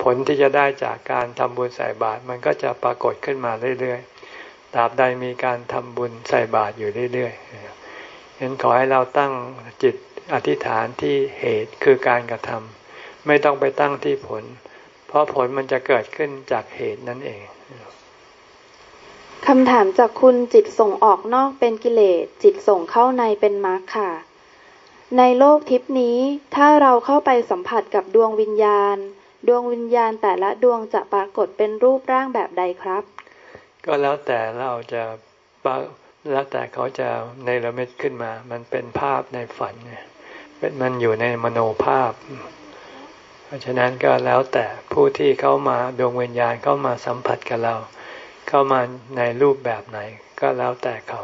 ผลที่จะได้จากการทำบุญใส่บาตรมันก็จะปรากฏขึ้นมาเรื่อยๆตราบใดมีการทำบุญใส่บาตรอยู่เรื่อยๆฉะนั้นขอให้เราตั้งจิตอธิษฐานที่เหตุคือการกระทำไม่ต้องไปตั้งที่ผล เพราะผลมันจะเกิดขึ้นจากเหตุนั่นเองคำถามจากคุณจิตส่งออกนอกเป็นกิเลสจิตส่งเข้าในเป็นมรรคค่ะ ในโลกทิพนี้ถ้าเราเข้าไปสัมผัสกับดวงวิญญาณ ดวงวิญญาณแต่ละดวงจะปรากฏเป็นรูปร่างแบบใดครับ ก็แล้วแต่เราจะแล้วแต่เขาจะในระมิดขึ้นมา มันเป็นภาพในฝันเนี่ยเป็นมันอยู่ในมโนภาพ เพราะฉะนั้นก็แล้วแต่ผู้ที่เข้ามาดวงวิญญาณเข้ามาสัมผัสกับเรา เข้ามาในรูปแบบไหน ก็แล้วแต่เขา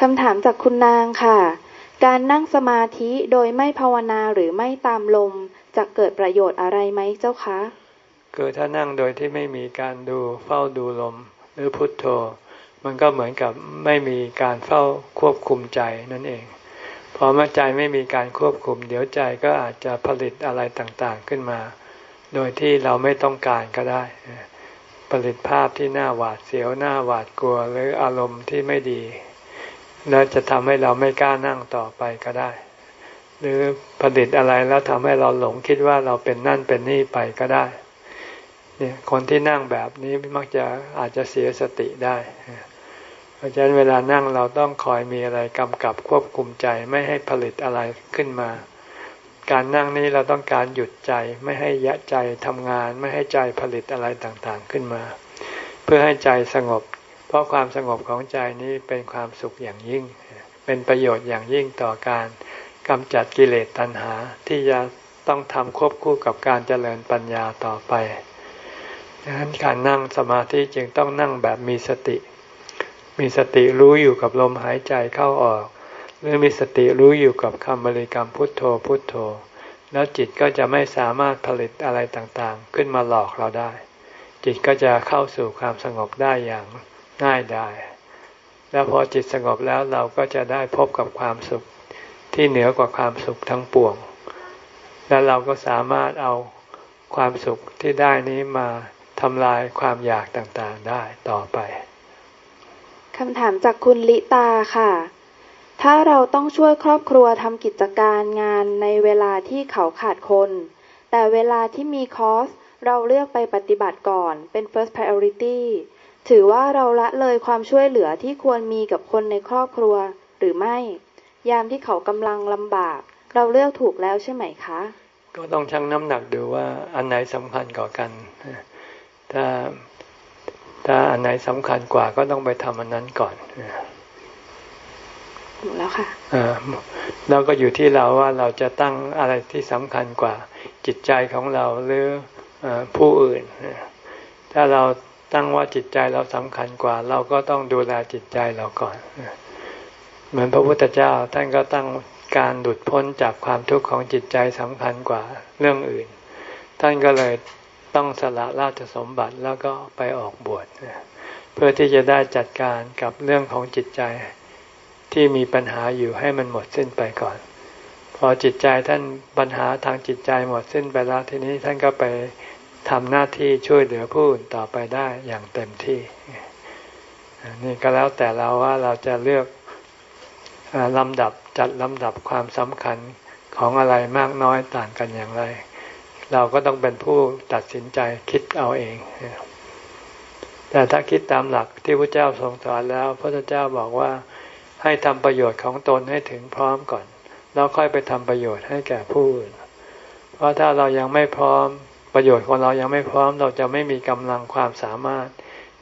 คำถามจากคุณนางค่ะ การนั่งสมาธิโดยไม่ภาวนาหรือไม่ตามลมจะเกิดประโยชน์อะไรไหมเจ้าคะคือถ้านั่งโดยที่ไม่มีการดูเฝ้าดูลม หรือพุทโธ มันก็เหมือนกับไม่มีการเฝ้าควบคุมใจนั่นเองพอมาใจไม่มีการควบคุม เดี๋ยวใจก็อาจจะผลิตอะไรต่างๆขึ้นมา โดยที่เราไม่ต้องการก็ได้ ผลิตภาพที่น่าหวาดเสียวน้าหวาดกลัวหรืออารมณ์ที่ไม่ดี แล้วจะทำให้เราไม่กล้านั่งต่อไปก็ได้ หรือผลิตอะไรแล้วทำให้เราหลงคิดว่าเราเป็นนั่นเป็นนี่ไปก็ได้ เนี่ยคนที่นั่งแบบนี้มักจะอาจจะเสียสติได้ เพราะฉะนั้นเวลานั่งเราต้องคอยมีอะไรกำกับควบคุมใจไม่ให้ผลิตอะไรขึ้นมา การนั่งนี้เราต้องการหยุดใจไม่ให้ยะใจทำงาน ไม่ให้ใจผลิตอะไรต่างๆขึ้นมา เพื่อให้ใจสงบ เพราะความสงบของใจนี้เป็นความสุขอย่างยิ่ง เป็นประโยชน์อย่างยิ่งต่อการกำจัดกิเลสตัณหาที่จะต้องทำควบคู่กับการเจริญปัญญาต่อไปดังนั้นการนั่งสมาธิจึงต้องนั่งแบบมีสติ มีสติรู้อยู่กับลมหายใจเข้าออก หรือมีสติรู้อยู่กับคำบริกรรมพุทโธพุทโธ แล้วจิตก็จะไม่สามารถผลิตอะไรต่างๆ ขึ้นมาหลอกเราได้ จิตก็จะเข้าสู่ความสงบได้อย่าง ง่ายได้แล้วพอจิตสงบแล้วเราก็จะได้พบกับความสุขที่เหนือกว่าความสุขทั้งปวง แล้วเราก็สามารถเอาความสุขที่ได้นี้มาทำลายความอยากต่างๆได้ต่อไปคำถามจากคุณลิตาค่ะ ถ้าเราต้องช่วยครอบครัวทำกิจการงานในเวลาที่เขาขาดคน แต่เวลาที่มีคอสเราเลือกไปปฏิบัติก่อนเป็น first priority ถือว่าเราละเลยความช่วยเหลือที่ควรมีกับคนในครอบครัวหรือไม่ ยามที่เขากำลังลำบาก เราเลือกถูกแล้วใช่ไหมคะ ก็ต้องชั่งน้ำหนักดูว่าอันไหนสำคัญกว่ากัน ถ้าถ้าอันไหนสำคัญกว่าก็ต้องไปทำอันนั้นก่อนหมดแล้วค่ะแล้วก็อยู่ที่เราว่าเราจะตั้งอะไรที่สำคัญกว่าจิตใจของเราหรือผู้อื่น ถ้าเรา ตั้งว่าจิตใจเราสำคัญกว่า เราก็ต้องดูแลจิตใจเราก่อน เหมือนพระพุทธเจ้าท่านก็ตั้งการหลุดพ้นจากความทุกข์ของจิตใจสำคัญกว่าเรื่องอื่น ท่านก็เลยต้องสละราชสมบัติแล้วก็ไปออกบวชเพื่อที่จะได้จัดการกับเรื่องของจิตใจที่มีปัญหาอยู่ให้มันหมดสิ้นไปก่อน พอจิตใจท่านปัญหาทางจิตใจหมดสิ้นไปแล้วทีนี้ท่านก็ไป ทำหน้าที่ช่วยเหลือผู้อื่นต่อไปได้อย่างเต็มที่ นี่ก็แล้วแต่เราว่าเราจะเลือกลำดับจัดลำดับความสำคัญของอะไรมากน้อยต่างกันอย่างไร เราก็ต้องเป็นผู้ตัดสินใจคิดเอาเอง แต่ถ้าคิดตามหลักที่พระเจ้าทรงสอนแล้ว พระเจ้าบอกว่าให้ทำประโยชน์ของตนให้ถึงพร้อมก่อน แล้วค่อยไปทำประโยชน์ให้แก่ผู้อื่น เพราะถ้าเรายังไม่พร้อม ประโยชน์ของเรายังไม่พร้อม เราจะไม่มีกำลังความสามารถ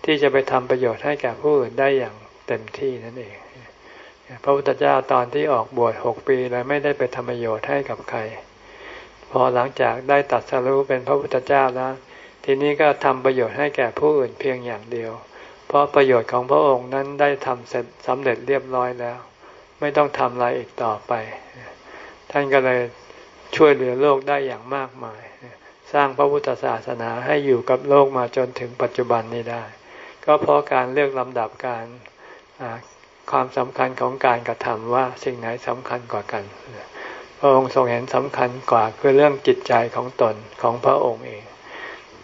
ที่จะไปทำประโยชน์ให้แก่ผู้อื่นได้อย่างเต็มที่นั่นเอง พระพุทธเจ้าตอนที่ออกบวชหกปีเลยไม่ได้ไปทำประโยชน์ให้กับใคร พอหลังจากได้ตัดสรู้เป็นพระพุทธเจ้าแล้ว ทีนี้ก็ทำประโยชน์ให้แก่ผู้อื่นเพียงอย่างเดียว เพราะประโยชน์ของพระองค์นั้นได้ทำเสร็จสำเร็จเรียบร้อยแล้ว ไม่ต้องทำอะไรอีกต่อไป ท่านก็เลยช่วยเหลือโลกได้อย่างมากมาย สร้างพระพุทธศาสนาให้อยู่กับโลกมาจนถึงปัจจุบันนี้ได้ ก็เพราะการเลือกลำดับการความสำคัญของการกระทำว่าสิ่งไหนสำคัญกว่ากัน พระองค์ทรงเห็นสำคัญกว่าคือเรื่องจิตใจของตนของพระองค์เอง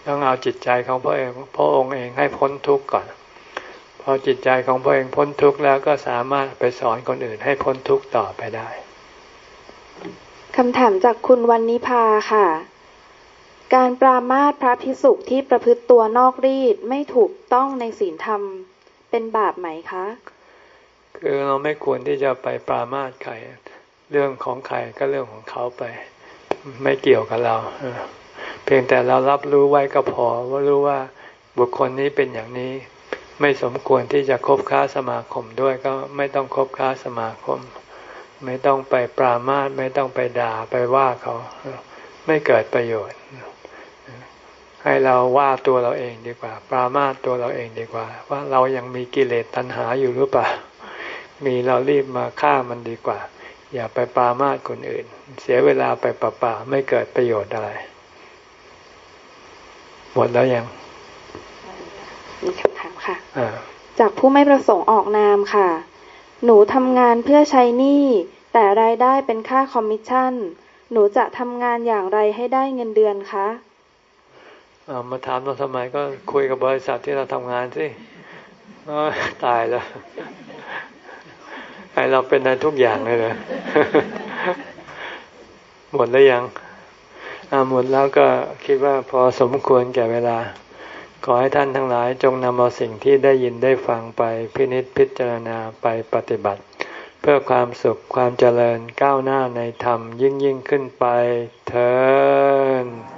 ต้องเอาจิตใจของพระเองพระองค์เองให้พ้นทุกข์ก่อนพอจิตใจของพระเองพ้นทุกข์แล้วก็สามารถไปสอนคนอื่นให้พ้นทุกข์ต่อไปได้ คำถามจากคุณวันนิพาค่ะ การปรามาสพระพิสุที่ประพฤติตัวนอกรีดไม่ถูกต้องในศีลธรรมเป็นบาปไหมคะ คือเราไม่ควรที่จะไปปรามาสใครเรื่องของใครก็เรื่องของเขาไป ไม่เกี่ยวกับเราเพียงแต่เรารับรู้ไว้ก็พอว่ารู้ว่าบุคคลนี้เป็นอย่างนี้ ไม่สมควรที่จะคบค้าสมาคมด้วยก็ไม่ต้องคบค้าสมาคม ไม่ต้องไปปรามาสไม่ต้องไปด่าไปว่าเขา ไม่เกิดประโยชน์ ให้เราว่าตัวเราเองดีกว่า ปรามาสตัวเราเองดีกว่า ว่าเรายังมีกิเลสตัณหาอยู่หรือเปล่า มีเรารีบมาฆ่ามันดีกว่า อย่าไปปรามาสคนอื่น เสียเวลาไปเปล่าๆไม่เกิดประโยชน์อะไรหมดแล้วยัง มีคำถามค่ะจากผู้ไม่ประสงค์ออกนามค่ะ หนูทำงานเพื่อใช้หนี้แต่รายได้เป็นค่าคอมมิชชั่น หนูจะทำงานอย่างไรให้ได้เงินเดือนคะ มาถามเราทำไมก็คุยกับบริษัทที่เราทำงานสิตายแล้วไอเราเป็นในทุกอย่างเลยเลยหมดแล้วยังหมดแล้วก็คิดว่าพอสมควรแก่เวลา ขอให้ท่านทั้งหลายจงนำเอาสิ่งที่ได้ยินได้ฟังไปพินิจพิจารณาไปปฏิบัติ เพื่อความสุขความเจริญก้าวหน้าในธรรมยิ่งยิ่งขึ้นไปเธอ